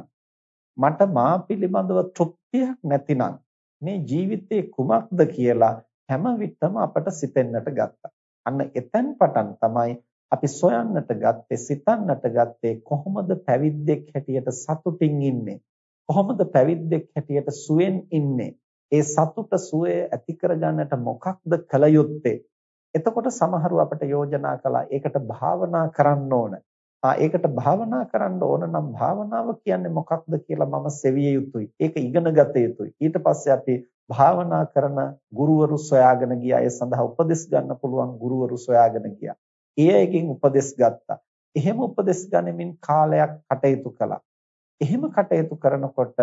මට මා පිළිබඳව තෘප්තියක් නැතිනම් මේ ජීවිතේ කුමක්ද කියලා හැම විටම අපට සිතෙන්නට ගත්තා. අන්න එතෙන් පටන් තමයි අපි සොයන්නට ගත්තේ සිතන්නට ගත්තේ කොහොමද පැවිද්දෙක් හැටියට සතුටින් ඉන්නේ කොහොමද පැවිද්දෙක් හැටියට සුවෙන් ඉන්නේ? ඒ සතුට සුවය ඇති කරගන්නට මොකක්ද කළ යුත්තේ? එතකොට සමහරව අපට යෝජනා කළා ඒකට භාවනා කරන්න ඕන. ආ ඒකට භාවනා කරන්න ඕන නම් භාවනාව කියන්නේ මොකක්ද කියලා මම සෙවිය යුතුයි. ඒක ඉගෙන ගත යුතුයි. ඊට පස්සේ අපි භාවනා කරන ගුරුවරු සොයාගෙන ගියා. ඒ සඳහා උපදෙස් ගන්න පුළුවන් ගුරුවරු සොයාගෙන ගියා. ඒ අයගෙන් උපදෙස් ගත්තා. එහෙම උපදෙස් ගනිමින් කාලයක් කටයුතු කළා. එහෙම කටයුතු කරනකොට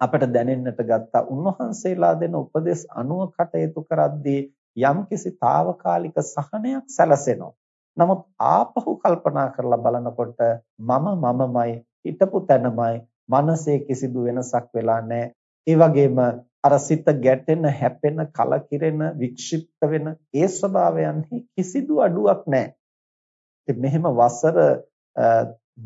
අපට දැනෙන්නට ගත්තා උන්වහන්සේලා දෙන උපදෙස් අනුව කටයුතු කරද්දී යම්කිසි తాවකාලික සහනයක් සැලසෙනවා. නමුත් ආපහු කල්පනා කරලා බලනකොට මම මමමයි හිටපු තැනමයි මනසේ කිසිදු වෙනසක් වෙලා නැහැ. ඒ වගේම අර සිත ගැටෙන, හැපෙන, කලකිරෙන, වික්ෂිප්ත වෙන ඒ ස්වභාවයන්හි කිසිදු අඩුවක් නැහැ. ඉතින් මෙහෙම වසර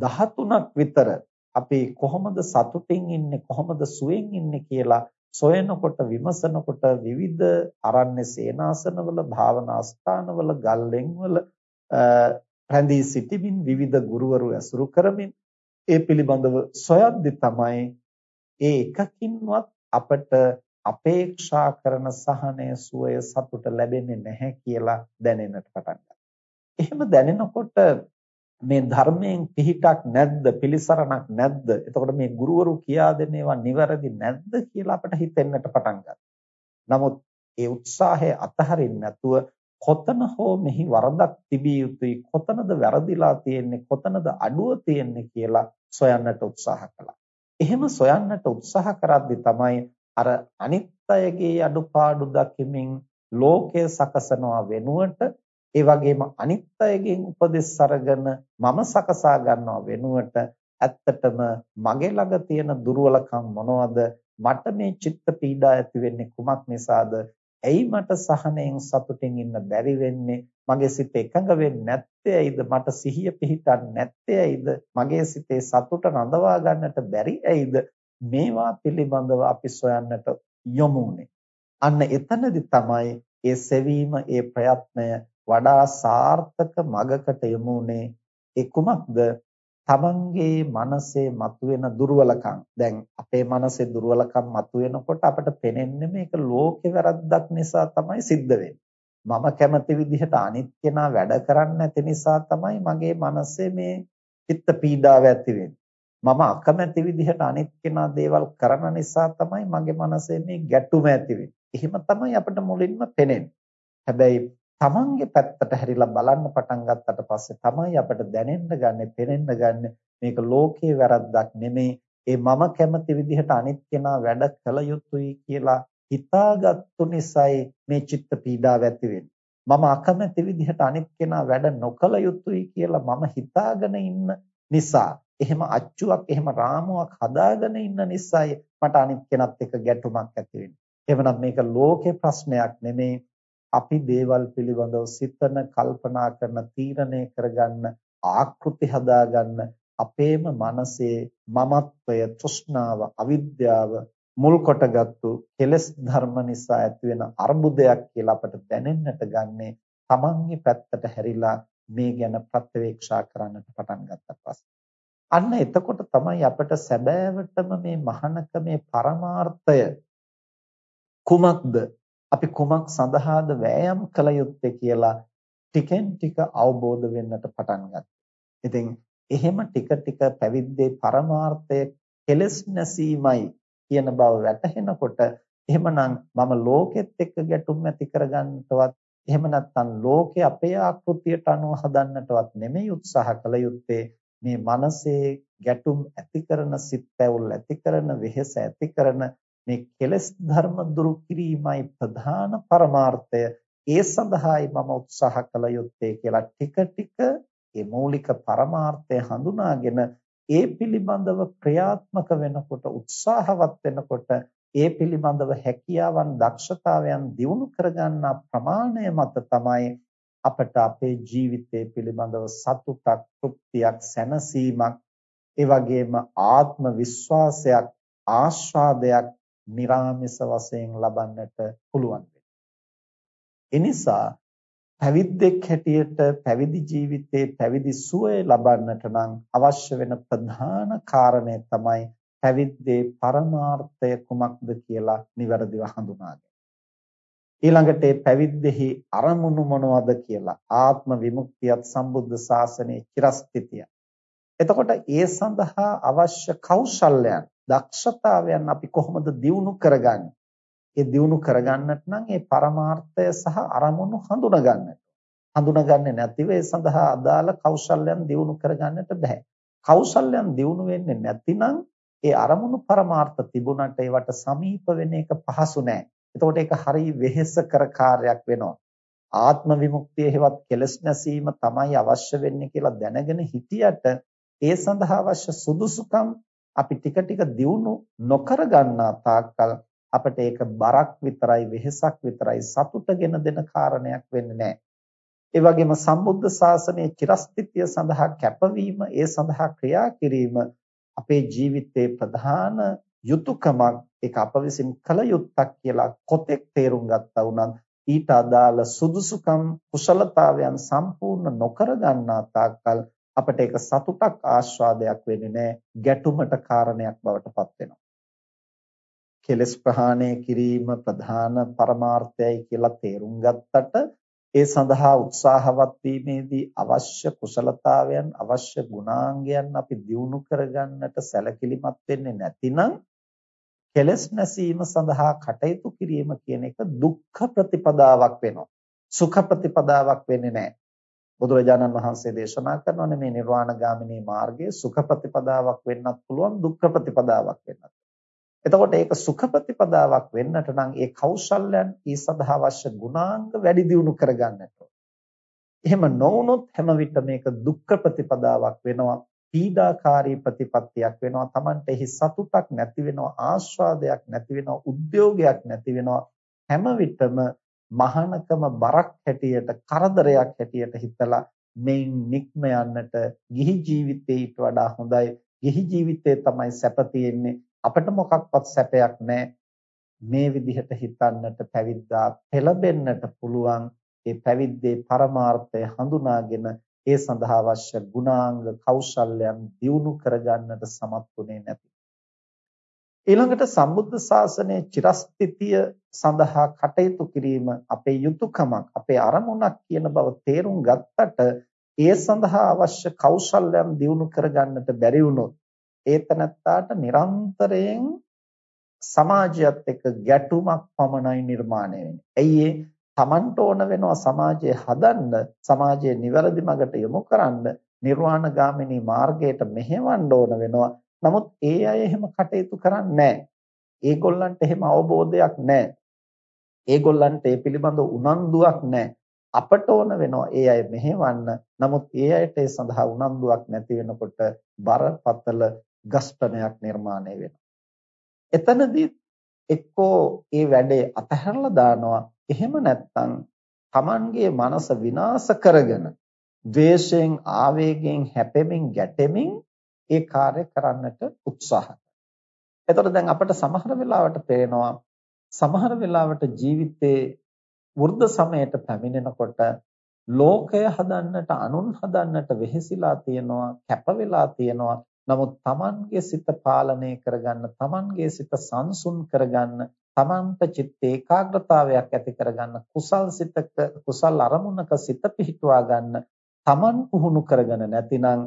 13ක් විතර අපි කොහොමද සතුටින් ඉන්නේ කොහොමද සුවෙන් ඉන්නේ කියලා සොයනකොට විමසනකොට විවිධ අරණ්‍ය සේනාසනවල භාවනා ස්ථානවල ගල්ලෙන්වල රැඳී සිටිමින් විවිධ ගුරුවරු ඇසුරු කරමින් ඒ පිළිබඳව සොයද්දි තමයි ඒ එකකින්වත් අපට අපේක්ෂා කරන සහනය සුවය සතුට ලැබෙන්නේ නැහැ කියලා දැනෙන්නට පටන් ගන්නවා. එහෙම දැනෙනකොට මේ ධර්මයෙන් පිහිටක් නැද්ද පිළිසරණක් නැද්ද එතකොට මේ ගුරුවරු කියා දෙන ඒවා නිවැරදි නැද්ද කියලා අපිට හිතෙන්නට පටන් නමුත් ඒ උත්සාහය අතහරින්න නැතුව කොතන හෝ මෙහි වරදක් තිබිය යුතුයි කොතනද වැරදිලා තියෙන්නේ කොතනද අඩුව තියෙන්නේ කියලා සොයන්නට උත්සාහ කළා. එහෙම සොයන්නට උත්සාහ කරද්දී තමයි අර අනිත්‍යයේ අඩුපාඩු දකිමින් ලෝකය සකසනවා වෙනුවට ඒ වගේම අනිත් අයගෙන් උපදෙස් අරගෙන මම සකසා ගන්නව වෙනුවට ඇත්තටම මගේ ළඟ තියෙන දුර්වලකම් මොනවද මට මේ චිත්ත පීඩා ඇති වෙන්නේ කුමක් නිසාද? ඇයි මට සහනයෙන් සතුටින් ඉන්න බැරි වෙන්නේ? මගේ සිත එකඟ වෙන්නේ නැත්තේ ඇයිද? මට සිහිය පිහිටන්නේ නැත්තේ ඇයිද? මගේ සිතේ සතුට රඳවා ගන්නට බැරි ඇයිද? මේවා පිළිබඳව අපි සොයන්නට යොමු අන්න එතනදි තමයි ඒ සෙවීම ඒ ප්‍රයත්නය වඩා සාර්ථක මගකට යොමු ඒ කුමක්ද? තමන්ගේ මනසේ මතුවෙන දුර්වලකම්. දැන් අපේ මනසේ දුර්වලකම් මතුවෙනකොට අපිට පේන්නේ මේක ලෝකේ වැරද්දක් නිසා තමයි සිද්ධ වෙන්නේ. මම කැමති විදිහට අනිත් කෙනා වැඩ කරන්නේ නැති නිසා තමයි මගේ මනසේ මේ චිත්ත පීඩාව ඇති මම අකමැති විදිහට අනිත් කෙනා දේවල් කරන නිසා තමයි මගේ මනසේ මේ ගැටුම ඇති එහෙම තමයි අපිට මුලින්ම පේන්නේ. හැබැයි තමන්ගේ පැත්තට හැරිලා බලන්න පටන් ගත්තට පස්සේ තමයි අපිට දැනෙන්න ගන්නෙ, පෙනෙන්න ගන්නෙ මේක ලෝකයේ වැරද්දක් නෙමෙයි. ඒ මම කැමති විදිහට අනිත් කෙනා වැඩ කළ යුතුයි කියලා හිතාගත්තු නිසායි මේ චිත්ත පීඩාව ඇති මම අකමැති විදිහට අනිත් කෙනා වැඩ නොකළ යුතුයි කියලා මම හිතාගෙන ඉන්න නිසා එහෙම අච්චුවක් එහෙම රාමුවක් හදාගෙන ඉන්න නිසායි මට අනිත් කෙනත් එක්ක ගැටුමක් ඇති වෙන්නේ. එවනම් මේක ලෝකේ ප්‍රශ්නයක් නෙමෙයි අපි දේවල් පිළිබඳව සිතන කල්පනා කරන තීරණය කරගන්න ආකෘති හදාගන්න අපේම මනසේ මමත්වය තෘෂ්ණාව අවිද්‍යාව මුල් කොටගත්තු කෙලෙස් ධර්ම නිසා ඇතිවෙන අර්බුදයක් කියලා අපට දැනෙන්නට ගන්නේ තමන්ගේ පැත්තට හැරිලා මේ ගැන ප්‍රත්‍යවේක්ෂා කරන්නට පටන් ගත්තා පස්සේ. අන්න එතකොට තමයි අපට සැබෑවටම මේ මහානකමේ පරමාර්ථය කුමක්ද අපි කුමක් සඳහාද වෑයම් කළ යුත්තේ කියලා ටිකෙන් ටික අවබෝධ වෙන්නට පටන් ගත්තා. ඉතින් එහෙම ටික ටික පැවිද්දේ පරමාර්ථය කෙලස් නැසීමයි කියන බව වැටහෙනකොට එහෙමනම් මම ලෝකෙත් එක්ක ගැටුම් ඇති කරගන්නටවත් එහෙම නැත්නම් ලෝකේ අපේ ආකෘතියට අනුව හදන්නටවත් නෙමෙයි උත්සාහ කළ යුත්තේ මේ මනසේ ගැටුම් ඇති කරන සිත් පැවුල් ඇති කරන වෙහෙස ඇති කරන මේ කෙලෙස් ධර්ම දුරු කිරීමයි ප්‍රධාන පරමාර්ථය. ඒ සඳහායි මම උත්සාහ කළ යුත්තේ කියලා ටික ටික මේ මූලික පරමාර්ථය හඳුනාගෙන ඒ පිළිබඳව ක්‍රියාත්මක වෙනකොට උත්සාහවත් වෙනකොට ඒ පිළිබඳව හැකියාවන් දක්ෂතාවයන් දියුණු කරගන්න ප්‍රමාණය මත තමයි අපට අපේ ජීවිතය පිළිබඳව සතුටක් තෘප්තියක් සැනසීමක් ඒ වගේම ආත්ම විශ්වාසයක් ආස්වාදයක් නිර්ාමිස වශයෙන් ලබන්නට පුළුවන් එනිසා පැවිද්දෙක් හැටියට පැවිදි ජීවිතේ පැවිදි සුවය ලබන්නට නම් අවශ්‍ය වෙන ප්‍රධාන කාරණය තමයි පැවිද්දේ පරමාර්ථය කුමක්ද කියලා નિවරදිව හඳුනාගන්න. ඊළඟට පැවිද්දෙහි අරමුණු මොනවද කියලා ආත්ම විමුක්තියත් සම්බුද්ධ ශාසනයේ චිරස්ථිතිය. එතකොට ඒ සඳහා අවශ්‍ය කෞශල්‍යයන් දක්ෂතාවයන් අපි කොහොමද දියුණු කරගන්නේ? ඒ දියුණු කරගන්නට නම් ඒ පරමාර්ථය සහ අරමුණු හඳුනා ගන්නට. හඳුනාගන්නේ නැතිව ඒ සඳහා අදාළ කෞශල්‍යයන් දියුණු කරගන්නට බෑ. කෞශල්‍යයන් දියුණු වෙන්නේ නැතිනම් ඒ අරමුණු පරමාර්ථ තිබුණට ඒවට සමීප වෙන එක පහසු නෑ. එතකොට ඒක හරි වෙහෙසකර කාර්යයක් වෙනවා. ආත්ම විමුක්තිය හේවත් කෙලස් නැසීම තමයි අවශ්‍ය වෙන්නේ කියලා දැනගෙන හිටියට ඒ සඳහා අවශ්‍ය සුදුසුකම් අපි ටික ටික දියුණු නොකර ගන්නා තාක්කල් අපිට ඒක බරක් විතරයි වෙහෙසක් විතරයි සතුටගෙන දෙන කාරණයක් වෙන්නේ නැහැ. ඒ වගේම සම්බුද්ධ ශාසනයේ චිරස්ථිතිය සඳහා කැපවීම ඒ සඳහා ක්‍රියා කිරීම අපේ ජීවිතයේ ප්‍රධාන යුතුයකමක් ඒක අප විසින් කළ යුත්තක් කියලා කොතෙක් තේරුම් ගත්තා වුණත් ඊට අදාළ සුදුසුකම් කුසලතාවයන් සම්පූර්ණ නොකර ගන්නා තාක්කල් අපිට ඒක සතුටක් ආස්වාදයක් වෙන්නේ නැහැ ගැටුමට කාරණයක් බවට පත් වෙනවා. කෙලස් ප්‍රහාණය කිරීම ප්‍රධාන පරමාර්ථයයි කියලා තේරුම් ගත්තට ඒ සඳහා උත්සාහවත් වීමේදී අවශ්‍ය කුසලතාවයන් අවශ්‍ය ගුණාංගයන් අපි දියුණු කරගන්නට සැලකිලිමත් වෙන්නේ නැතිනම් කෙලස් නැසීම සඳහා කටයුතු කිරීම කියන එක දුක්ඛ ප්‍රතිපදාවක් වෙනවා. සුඛ ප්‍රතිපදාවක් වෙන්නේ නැහැ බුදුරජාණන් වහන්සේ දේශනා කරනවානේ මේ නිර්වාණ ගාමිනී මාර්ගයේ සුඛ ප්‍රතිපදාවක් වෙන්නත් පුළුවන් දුක්ඛ ප්‍රතිපදාවක් වෙන්නත්. එතකොට ඒක සුඛ ප්‍රතිපදාවක් වෙන්නට නම් ඒ කෞශල්‍යයන් ඊ සඳහා අවශ්‍ය ගුණාංග වැඩි දියුණු කරගන්නට එහෙම නොවුනොත් හැම විට මේක දුක්ඛ ප්‍රතිපදාවක් වෙනවා. පීඩාකාරී ප්‍රතිපත්තියක් වෙනවා Tamante එහි සතුටක් නැති වෙනවා ආස්වාදයක් නැති වෙනවා උද්‍යෝගයක් නැති වෙනවා හැම විටම මහානකම බරක් හැටියට කරදරයක් හැටියට හිතලා මේන් නික්ම යන්නට ගිහි ජීවිතේ ඊට වඩා හොඳයි. ගිහි ජීවිතේ තමයි සැප තියෙන්නේ. අපිට මොකක්වත් සැපයක් නැහැ. මේ විදිහට හිතන්නට පැවිද්දා පෙළඹෙන්නට පුළුවන් ඒ පැවිද්දේ පරමාර්ථය හඳුනාගෙන ඒ සඳහා අවශ්‍ය ගුණාංග කෞශල්‍යයන් දියුණු කරගන්නට සමත්ුනේ නැති. ඊළඟට සම්බුද්ධ ශාසනයේ චිරස්ථිතිය සඳහා කටයුතු කිරීම අපේ යුතුයකමක් අපේ අරමුණක් කියන බව තේරුම් ගත්තට ඒ සඳහා අවශ්‍ය කෞශල්‍යයන් දියුණු කරගන්නට බැරි වුණොත් ඒතනත්තාට නිරන්තරයෙන් සමාජයත් එක්ක ගැටුමක් පමණයි නිර්මාණය වෙන්නේ. ඇයි තමන්ට ඕන වෙනවා සමාජය හදන්න සමාජය නිවැරදි මගට යොමු කරන්න නිර්වාණ ගාමිනී මාර්ගයට මෙහෙවන්න ඕන වෙනවා නමුත් ඒ අය එහෙම කටයුතු කරන්නේ නැහැ. ඒගොල්ලන්ට එහෙම අවබෝධයක් නැහැ. ඒගොල්ලන්ට ඒ පිළිබඳ උනන්දුවක් නැහැ. අපට ඕන වෙනවා ඒ අය මෙහෙවන්න. නමුත් ඒ අයට ඒ සඳහා උනන්දුවක් නැති වෙනකොට බරපතල ගස්ඨනයක් නිර්මාණය වෙනවා. එතනදී එක්කෝ ඒ වැඩේ අතහැරලා දානවා. එහෙම නැත්නම් Tamanගේ මනස විනාශ කරගෙන ද්වේෂයෙන් ආවේගයෙන් හැපෙමින් ගැටෙමින් ඒ කාර්ය කරන්නට උත්සාහ එතකොට දැන් අපිට සමහර වෙලාවට පේනවා සමහර වෙලාවට ජීවිතේ වෘද්ධ සමයට පැමිණෙනකොට ලෝකය හදන්නට අනුන් හදන්නට වෙහෙසිලා තියෙනවා කැප වෙලා තියෙනවා. නමුත් Tamanගේ සිත පාලනය කරගන්න Tamanගේ සිත සංසුන් කරගන්න තමන්ට චිත්ත ඒකාග්‍රතාවයක් ඇති කරගන්න කුසල් සිතක කුසල් අරමුණක සිත පිහිටුවා ගන්න තමන් පුහුණු කරගෙන නැතිනම්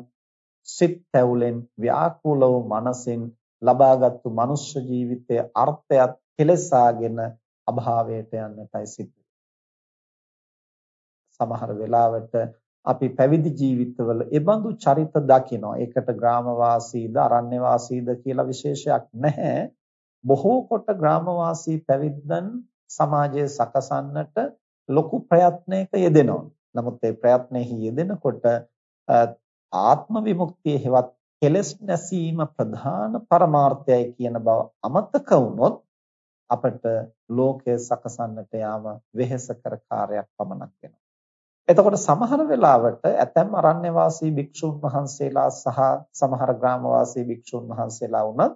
සිත් ඇවුලෙන් ව්‍යාකූලව මනසින් ලබාගත්තු මනුෂ්‍ය ජීවිතයේ අර්ථයත් කෙලසාගෙන අභාවයට යන්නටයි සිද්ධ සමහර වෙලාවට අපි පැවිදි ජීවිතවල ඒබඳු චරිත දකිනවා. ඒකට ග්‍රාමවාසීද, අරණ්‍යවාසීද කියලා විශේෂයක් නැහැ. බොහෝ කොට ග්‍රාමවාසී පැවිද්දන් සමාජය සකසන්නට ලොකු ප්‍රයත්නයක යෙදෙනවා. නමුත් ඒ ප්‍රයත්නයේ යෙදෙනකොට ආත්ම විමුක්තිය හෙවත් කෙලස් නැසීම ප්‍රධාන පරමාර්ථයයි කියන බව අමතක වුනොත් අපට ලෝකය සකසන්නට යාම වෙහෙසකර කාර්යයක් පමණක් වෙනවා. එතකොට සමහර වෙලාවට ඇතැම් අරණ්‍ය වාසී භික්ෂුන් වහන්සේලා සහ සමහර ග්‍රාම වාසී භික්ෂුන් වහන්සේලා වුණත්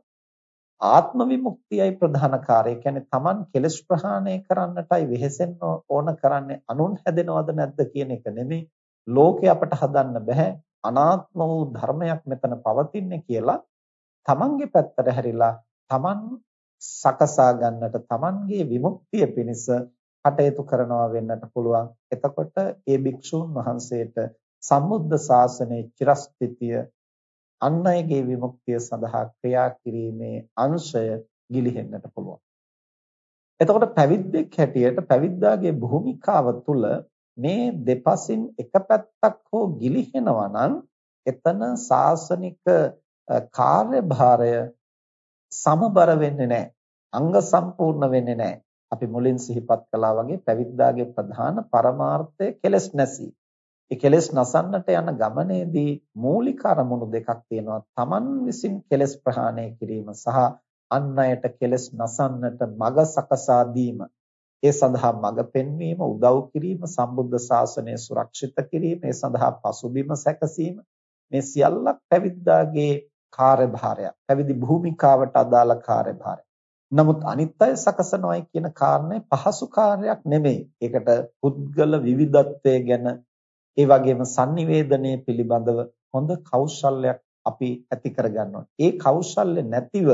ආත්ම විමුක්තියයි ප්‍රධාන කාර්යය. කියන්නේ Taman කෙලස් ප්‍රහාණය කරන්නටයි වෙහෙසෙන්න ඕන කරන්නේ අනුන් හැදෙනවද නැද්ද කියන එක නෙමෙයි. ලෝකේ අපට හදන්න බෑ. අනාත්ම වූ ධර්මයක් මෙතන පවතින්නේ කියලා Tamanගේ පැත්තට හැරිලා Taman සකසා ගන්නට Tamanගේ විමුක්තිය පිණිස කටයුතු කරනවා වෙන්නට පුළුවන්. එතකොට ඒ භික්ෂූන් වහන්සේට සම්බුද්ධ ශාසනයේ චිරස්ථිතිය අන් අයගේ විමුක්තිය සඳහා ක්‍රියා කිරීමේ අංශය ගිලිහෙන්නට පුළුවන්. එතකොට පැවිද්දෙක් හැටියට පැවිද්දාගේ භූමිකාව තුළ මේ දෙපසින් එක පැත්තක් හෝ ගිලිහෙනවා නම් එතන සාසනික කාර්යභාරය සමබර වෙන්නේ නැහැ. අංග සම්පූර්ණ වෙන්නේ නැහැ. අපි මුලින් සිහිපත් කළා වගේ පැවිද්දාගේ ප්‍රධාන පරමාර්ථය කෙලස් නැසී. ඒ කෙලෙස් නසන්නට යන ගමනේදී මූලික අරමුණු දෙකක් තියෙනවා. Taman විසින් කෙලෙස් ප්‍රහාණය කිරීම සහ අන් අයට කෙලෙස් නසන්නට මඟ සකසා දීම. ඒ සඳහා මඟ පෙන්වීම උදව් කිරීම සම්බුද්ධ ශාසනය සුරක්ෂිත කිරීම ඒ සඳහා පසුබිම සැකසීම මේ සියල්ලක් පැවිද්දාගේ කාර්යභාරයක් පැවිදි භූමිකාවට අදාළ කාර්යභාරය. නමුත් අනිත් අය සකසනොයි කියන කාරණේ පහසු කාර්යයක් නෙමෙයි. ඒකට පුද්ගල විවිධත්වය ගැන ඒ වගේම sannivedanaya පිළිබඳව හොඳ කෞශල්‍යයක් අපි ඇති කරගන්න ඒ කෞශල්‍ය නැතිව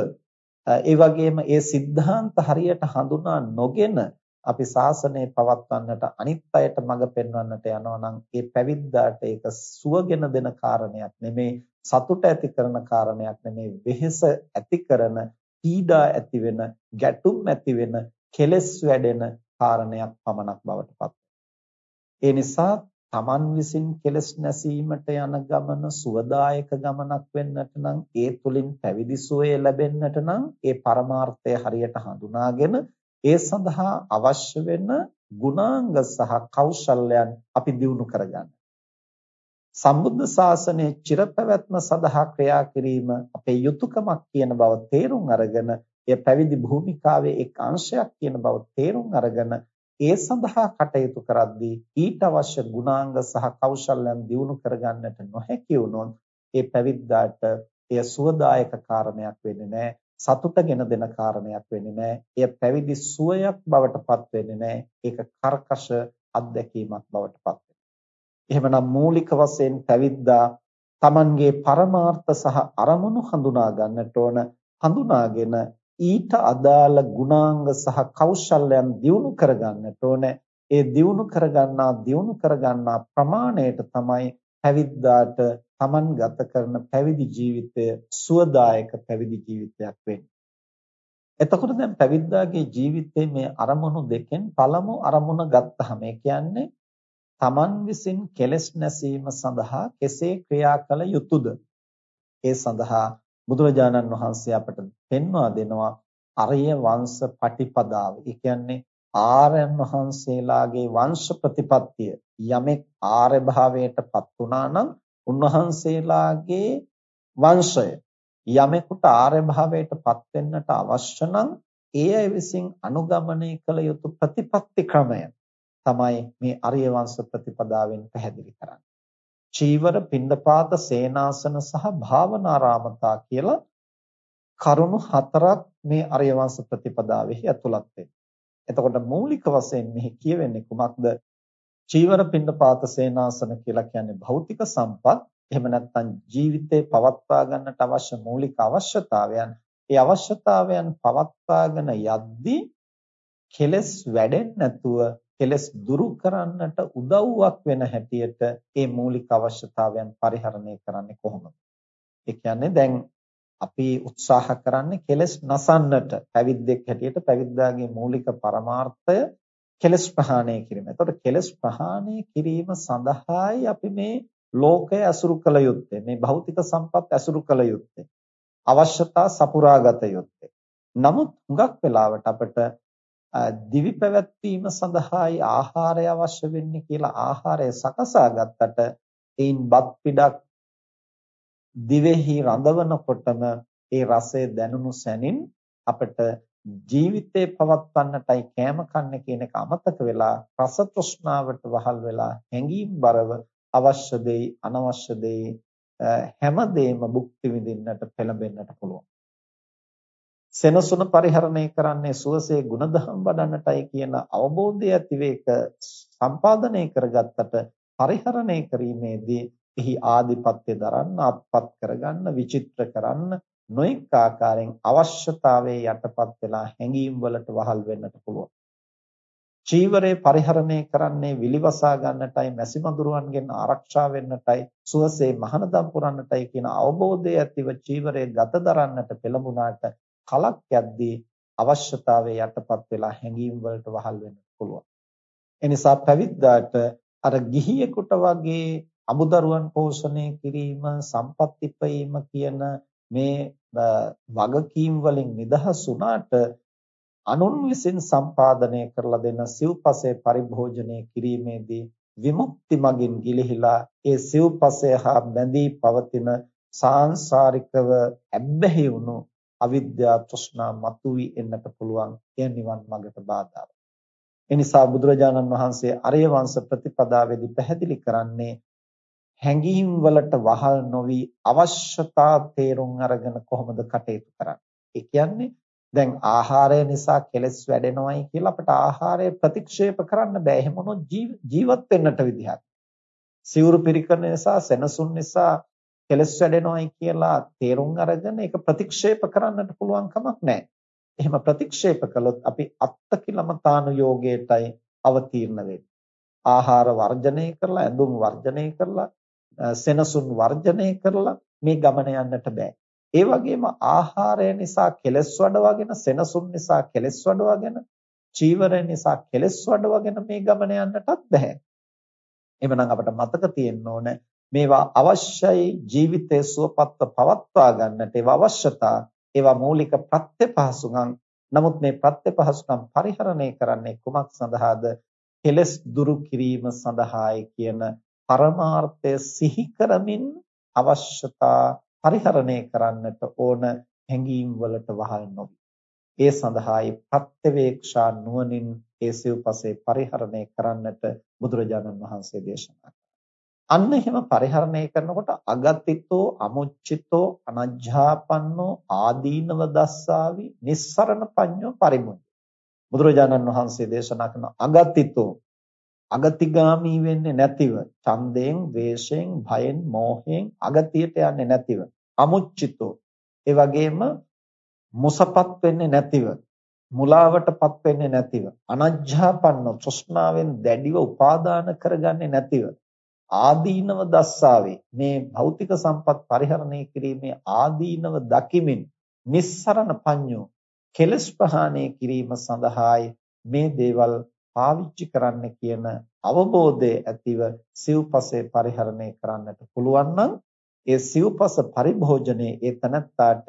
ඒ වගේම ඒ સિદ્ધාන්ත හරියට හඳුනා නොගෙන අපි ශාසනය පවත්වන්නට අනිත් අයට මඟ පෙන්වන්නට යනවා නම් ඒ පැවිද්දාට ඒක සුවගෙන දෙන කාරණයක් නෙමේ සතුට ඇති කරන කාරණයක් නෙමේ වෙහෙස ඇති කරන පීඩා ඇති වෙන ගැටුම් ඇති වෙන කෙලෙස් වැඩෙන කාරණයක් පමණක් බවට පත් ඒ නිසා තමන් විසින් කෙලස් නැසීමට යන ගමන සුවදායක ගමනක් වෙන්නට නම් ඒ තුලින් පැවිදි සුවය ලැබෙන්නට නම් ඒ පරමාර්ථය හරියට හඳුනාගෙන ඒ සඳහා අවශ්‍ය වෙන ගුණාංග සහ කෞශල්‍යයන් අපි දිනු කරගන්න. සම්බුද්ධ ශාසනයේ චිරපැවැත්ම සඳහා ක්‍රියා කිරීම අපේ යුතුයකමක් කියන බව තේරුම් අරගෙන එය පැවිදි භූමිකාවේ එක් අංශයක් කියන බව තේරුම් අරගෙන ඒ සඳහා කටයුතු කරද්දී ඊට අවශ්‍ය ගුණාංග සහ කෞශල්‍යයන් දියුණු කරගන්නට නොහැකි වුණොත් ඒ පැවිද්දාට එය සුවදායක කාරණයක් වෙන්නේ නැහැ සතුටගෙන දෙන කාරණයක් වෙන්නේ නැහැ. එය පැවිදි සුවයක් බවට පත් වෙන්නේ නැහැ. ඒක කර්කශ අත්දැකීමක් බවට පත් වෙනවා. එහෙමනම් මූලික වශයෙන් පැවිද්දා Tamanගේ පරමාර්ථ සහ අරමුණු හඳුනා ගන්නට ඕන. හඳුනාගෙන ඊට අදාළ ගුණාංග සහ කෞශල්‍යයන් දියුණු කර ගන්නට ඕන. ඒ දියුණු කරගන්නා දියුණු කරගන්නා ප්‍රමාණයට තමයි පැවිද්දාට Taman ගත කරන පැවිදි ජීවිතය සුවදායක පැවිදි ජීවිතයක් වෙන්නේ. එතකොට දැන් පැවිද්දාගේ ජීවිතයේ මේ අරමුණු දෙකෙන් පළමු අරමුණ ගත්තහම ඒ කියන්නේ Taman විසින් කෙලෙස් නැසීම සඳහා කෙසේ ක්‍රියා කළ යුතුද? ඒ සඳහා බුදුරජාණන් වහන්සේ අපට පෙන්වා දෙනවා අරිය වංශ පටිපදාව. ඒ කියන්නේ ආර්යයන් වහන්සේලාගේ වංශ ප්‍රතිපත්තිය යමෙක් ආර්ය භාවයටපත් වුණා නම් උන්වහන්සේලාගේ වංශය යමෙකුට ආර්ය භාවයටපත් වෙන්නට අවශ්‍ය නම් ඒ අය විසින් අනුගමනය කළ යුතු ප්‍රතිපත්ති ක්‍රමය තමයි මේ අරිය වංශ ප්‍රතිපදාවෙන් පැහැදිලි කරන්නේ. චීවර, පිණ්ඩපාත, සේනාසන සහ භාවනාරාමතා කියලා කරුණු හතරක් මේ අරිය වංශ ප්‍රතිපදාවෙහි ඇතුළත් වෙනවා. එතකොට මූලික වශයෙන් මෙහි කියවෙන්නේ කුමක්ද? චීවර පිණ්ඩපාත සේනාසන කියලා කියන්නේ භෞතික සම්පත්. එහෙම නැත්නම් ජීවිතේ පවත්වා ගන්නට අවශ්‍ය මූලික අවශ්‍යතාවයන්. ඒ අවශ්‍යතාවයන් පවත්වාගෙන යද්දී කෙලස් වැඩෙන්නේ නැතුව කෙලස් දුරු කරන්නට උදව්වක් වෙන හැටියට මේ මූලික අවශ්‍යතාවයන් පරිහරණය කරන්නේ කොහොමද? ඒ කියන්නේ දැන් අපි උත්සාහ කරන්නේ කෙලස් නසන්නට පැවිද්දෙක් හැටියට පැවිද්දාගේ මූලික පරමාර්ථය කෙලස් ප්‍රහාණය කිරීම. එතකොට කෙලස් ප්‍රහාණය කිරීම සඳහායි අපි මේ ලෝකය ඇසුරු කළ යුත්තේ. මේ භෞතික සම්පත් ඇසුරු කළ යුත්තේ. අවශ්‍යතා සපුරාගත යුත්තේ. නමුත් හුඟක් වෙලාවට අපිට දිවි පැවැත්වීම සඳහායි ආහාරය අවශ්‍ය වෙන්නේ කියලා ආහාරය සකසා ගත්තට ඒන් බත් පිඩක් දිවෙහි රඳවනකොටම ඒ රසය දැනුණු සැනින් අපිට ජීවිතේ පවත්වන්නටයි කෑම කන්නේ කියන එක අමතක වෙලා රස තෘෂ්ණාවට වහල් වෙලා හැඟීම් බරව අවශ්‍ය දෙයි අනවශ්‍ය දෙයි හැමදේම භුක්ති විඳින්නට පෙළඹෙන්නට පුළුවන්. සෙනසුන පරිහරණය කරන්නේ සුවසේ ಗುಣධම් වඩන්නටයි කියන අවබෝධය ඇතිවේක සම්පාදනය කරගත්තට පරිහරණය කිරීමේදී එහි ආධිපත්‍ය දරන්න අත්පත් කරගන්න විචිත්‍ර කරන්න නොඑක ආකාරයෙන් අවශ්‍යතාවයේ යටපත් වෙලා හැඟීම් වලට වහල් වෙන්නට පුළුවන්. චීවරේ පරිහරණය කරන්නේ විලිවසා ගන්නටයි මැසිමදුරුවන්ගෙන් ආරක්ෂා වෙන්නටයි සුවසේ මහානදම් පුරන්නටයි කියන අවබෝධය ඇතිව චීවරේ ගත දරන්නට පෙළඹුණාට කලක් යද්දී අවශ්‍යතාවයේ යටපත් වෙලා හැඟීම් වලට වහල් වෙන්න පුළුවන්. එනිසා පැවිද්දාට අර ගිහියෙකුට වගේ අමුදරුවන් පෝෂණය කිරීම සම්පත්තිපීම කියන මේ වගකීම් වලින් නිදහස් වුණාට අනුන් විසින් සම්පාදනය කරලා දෙන සිව්පසය පරිභෝජනය කිරීමේදී විමුක්ති මගින් ගිලිහිලා ඒ සිව්පසය හා බැඳී පවතින සාංශාරිකව ඇබ්බැහි වුණු අවිද්‍යා තෘෂ්ණා මතුවී එන්නට පුළුවන් එය නිවන් මඟට බාධාවක්. එනිසා බුදුරජාණන් වහන්සේ අරිය වංශ ප්‍රතිපදාවේදී පැහැදිලි කරන්නේ හැඟීම් වලට වහල් නොවි අවශ්‍යතා තේරුම් අරගෙන කොහොමද කටයුතු කරන්නේ. ඒ කියන්නේ දැන් ආහාරය නිසා කෙලස් වැඩෙනවයි කියලා අපිට ආහාරය ප්‍රතික්ෂේප කරන්න බෑ. එහෙම වුණොත් ජීවත් වෙන්නට විදිහක්. සිවුරු පිරිකරන නිසා සෙනසුන් නිසා කෙලස් වැඩෙනවයි කියලා තේරුම් අරගෙන ඒක ප්‍රතික්ෂේප කරන්නට පුළුවන් කමක් නැහැ. එහෙම ප්‍රතික්ෂේප කළොත් අපි අත්තකිලමතානු යෝගයටයි අවතීර්ණ වෙන්නේ. ආහාර වර්ජනය කරලා ඇඳුම් වර්ජනය කරලා සෙනසුන් වර්ජනය කරලා මේ ගමන යන්නට බෑ. ඒ වගේම ආහාරය නිසා කෙලස් වඩවාගෙන සෙනසුන් නිසා කෙලස් වඩවාගෙන චීවරය නිසා කෙලස් වඩවාගෙන මේ ගමන යන්නටත් බෑ. එhmenan අපිට මතක තියෙන්න ඕන මේවා අවශ්‍යයි ජීවිතයේ සුවපත්ව පවත්වා ගන්නට ඒවා අවශ්‍යතා ඒවා මූලික ප්‍රත්‍ය පහසුකම් නමුත් මේ ප්‍රත්‍ය පහසුකම් පරිහරණය කරන්නේ කුමක් සඳහාද කෙලස් දුරු කිරීම සඳහායි කියන පරමාර්ථය සිහි කරමින් අවශ්‍යතා පරිහරණය කරන්නට ඕන හැඟීම් වලට වහල් නොවි. ඒ සඳහායි ප්‍රත්‍යවේක්ෂා නුවණින් ඒ සිව්පසේ පරිහරණය කරන්නට බුදුරජාණන් වහන්සේ දේශනා අන්න එහෙම පරිහරණය කරනකොට අගතිතෝ අමුච්චිතෝ අනජ්ජාපන්නෝ ආදීනව දස්සාවි නිස්සරණ පඤ්ඤෝ පරිමුඤ්ඤ බුදුරජාණන් වහන්සේ දේශනා කරන අගතිතෝ අගතිගාමී වෙන්නේ නැතිව ඡන්දයෙන්, වේශයෙන්, භයෙන්, මෝහයෙන් අගතියට යන්නේ නැතිව අමුච්චිතෝ. ඒ වගේම මුසපත් වෙන්නේ නැතිව මුලාවටපත් වෙන්නේ නැතිව අනජ්ජාපන්න තෘෂ්ණාවෙන් දැඩිව උපාදාන කරගන්නේ නැතිව ආදීනව දස්සාවේ මේ භෞතික සම්පත් පරිහරණය කිරීමේ ආදීනව දකිමින් නිස්සරණ පඤ්ඤෝ කෙලස් ප්‍රහාණය කිරීම සඳහායි මේ දේවල් පාවිච්චි කරන්න කියන අවබෝධය ඇතිව සිව්පසේ පරිහරණය කරන්නට පුළුවන් නම් ඒ සිව්පස පරිභෝජනයේ ඒ තනත්තාට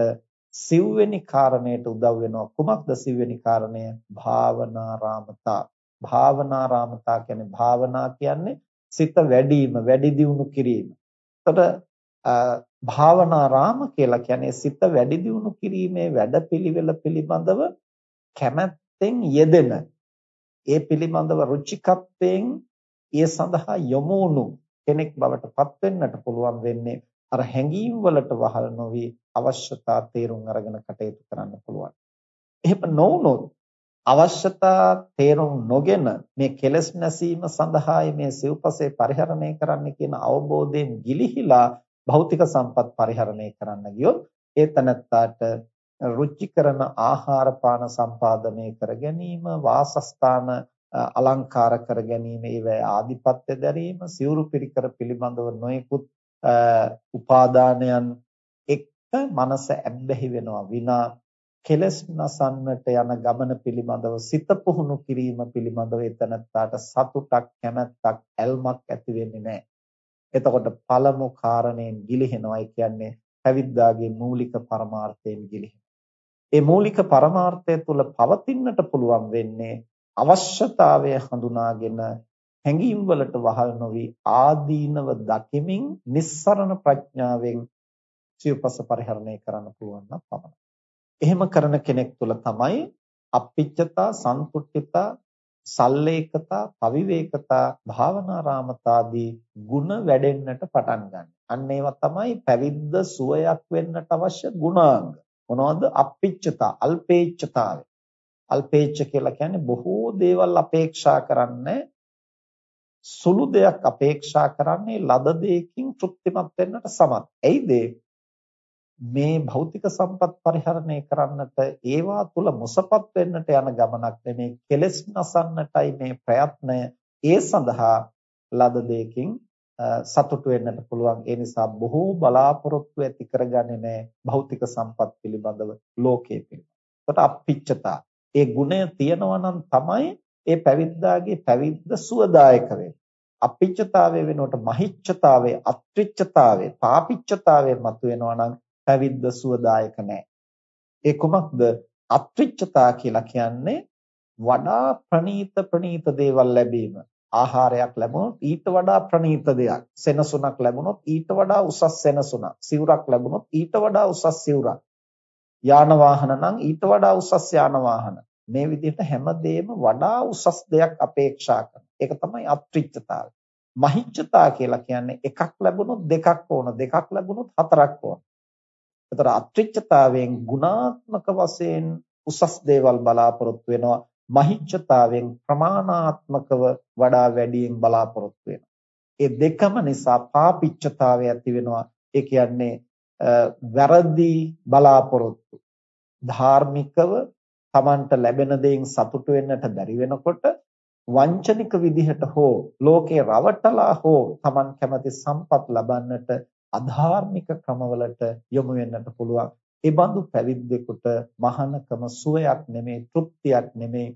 සිව්වෙනි කාරණයට උදව් වෙනවා. කුමක්ද සිව්වෙනි කාරණය? භාවනාරාමතා. භාවනාරාමතා කියන්නේ භාවනා කියන්නේ සිත වැඩිම වැඩි දියුණු කිරීම. එතකොට භාවනාරාම කියලා කියන්නේ සිත වැඩි දියුණු කිරීමේ වැඩපිළිවෙල පිළිබඳව කැමැත්තෙන් යෙදෙන ඒ පිළිබඳව රුචිකත්වයෙන් ඒ සඳහා යොමු වුණු කෙනෙක් බවට පත් වෙන්නට පුළුවන් වෙන්නේ අර හැඟීම් වලට වහල් නොවි අවශ්‍යතා තේරුම් අරගෙන කටයුතු කරන්න පුළුවන්. එහෙම නොවුනොත් අවශ්‍යතා තේරුම් නොගෙන මේ කෙලස් නැසීම සඳහායි මේ සිව්පසේ පරිහරණය කරන්න කියන අවබෝධයෙන් ගිලිහිලා භෞතික සම්පත් පරිහරණය කරන්න ගියොත් ඒ තනත්තාට රුචි කරන ආහාර පාන සම්පාදනය කර ගැනීම වාසස්ථාන අලංකාර කර ගැනීම ඒවැ ආධිපත්‍ය දැරීම සිවුරු පිරිකර පිළිබඳව නොයෙකුත් උපාදානයන් එක්ක මනස ඇබ්බැහි වෙනවා විනා කෙලස් නසන්නට යන ගමන පිළිබඳව සිත පුහුණු කිරීම පිළිබඳව එතනත්තාට සතුටක් කැමැත්තක් ඇල්මක් ඇති වෙන්නේ නැහැ. එතකොට පළමු කාරණයෙන් ගිලිහෙනවයි කියන්නේ පැවිද්දාගේ මූලික පරමාර්ථයෙන් ගිලිහෙන. ඒ මූලික පරමාර්ථය තුල පවතින්නට පුළුවන් වෙන්නේ අවශ්‍යතාවය හඳුනාගෙන හැඟීම් වලට වහල් නොවි ආදීනව දකිමින් නිස්සරණ ප්‍රඥාවෙන් සිව්පස පරිහරණය කරන්න පුළුවන් නම් පමණයි. එහෙම කරන කෙනෙක් තුල තමයි අප්පිච්චතා, සන්තුට්ඨිතා, සල්ලේකතා, පවිවේකතා, භාවනාරාමතාදී ಗುಣ වැඩෙන්නට පටන් ගන්න. අන්න ඒවා තමයි පැවිද්ද සුවයක් වෙන්නට අවශ්‍ය ගුණාංග. මොනවද? අප්පිච්චතා අල්පේච්ඡතාවය අල්පේච්ඡ කියලා කියන්නේ බොහෝ දේවල් අපේක්ෂා කරන්නේ සුළු දෙයක් අපේක්ෂා කරන්නේ ලද දෙයකින් තෘප්තිමත් වෙන්නට සමත්. එයිද මේ භෞතික සම්පත් පරිහරණය කරන්නට ඒවා තුල මුසපත් වෙන්නට යන ගමනක් නෙමේ. කෙලෙස් නසන්නටයි මේ ප්‍රයත්නය. ඒ සඳහා ලද දෙයකින් සතුටු වෙන්නට පුළුවන් ඒ නිසා බොහෝ බලාපොරොත්තු ඇති කරගන්නේ නැහැ භෞතික සම්පත් පිළිබඳව ලෝකයේ පිළිබඳව. ඒකට අප්පිච්චතා. ඒ ගුණය තියෙනවා නම් තමයි ඒ පැවිද්දාගේ පැවිද්ද සුවදායක වෙන්නේ. අප්පිච්චතාවයේ වෙනුවට මහිච්ඡතාවයේ අත්‍රිච්ඡතාවයේ පාපිච්ඡතාවයේ මතුවෙනවා නම් පැවිද්ද සුවදායක නැහැ. ඒ කුමක්ද? අත්‍රිච්ඡතා කියලා කියන්නේ වඩා ප්‍රනීත ප්‍රනීත දේවල් ලැබීම. ආහාරයක් ලැබුණොත් ඊට වඩා ප්‍රණීත දෙයක්. සෙනසුනක් ලැබුණොත් ඊට වඩා උසස් සෙනසුනක්. සිවුරක් ලැබුණොත් ඊට වඩා උසස් සිවුරක්. යාන වාහන නම් ඊට වඩා උසස් යාන වාහන. මේ විදිහට හැමදේම වඩා උසස් දෙයක් අපේක්ෂා කරන ඒක තමයි අප්‍රිච්ඡතාවය මහිච්ඡතා කියලා කියන්නේ එකක් ලැබුණොත් දෙකක් ඕන. දෙකක් ලැබුණොත් හතරක් ඕන. ඒතර අප්‍රිච්ඡතාවයෙන් ගුණාත්මක වශයෙන් උසස් දේවල් බලාපොරොත්තු වෙනවා. මහිච්ඡතාවෙන් ප්‍රමාණාත්මකව වඩා වැඩියෙන් බලාපොරොත්තු වෙනවා. ඒ දෙකම නිසා පාපිච්ඡතාවය ඇති වෙනවා. ඒ කියන්නේ වැරදි බලාපොරොත්තු. ධාර්මිකව Tamanට ලැබෙන දෙයින් සතුටු වෙන්නට බැරි වෙනකොට වංචනික විදිහට හෝ ලෝකේ රවටලා හෝ Taman කැමති සම්පත් ලබන්නට අධාර්මික ක්‍රමවලට යොමු වෙන්නට පුළුවන්. ඒ බඳු පැවිද්දෙකුට මහානකම සුවයක් නෙමේ තෘප්තියක් නෙමේ.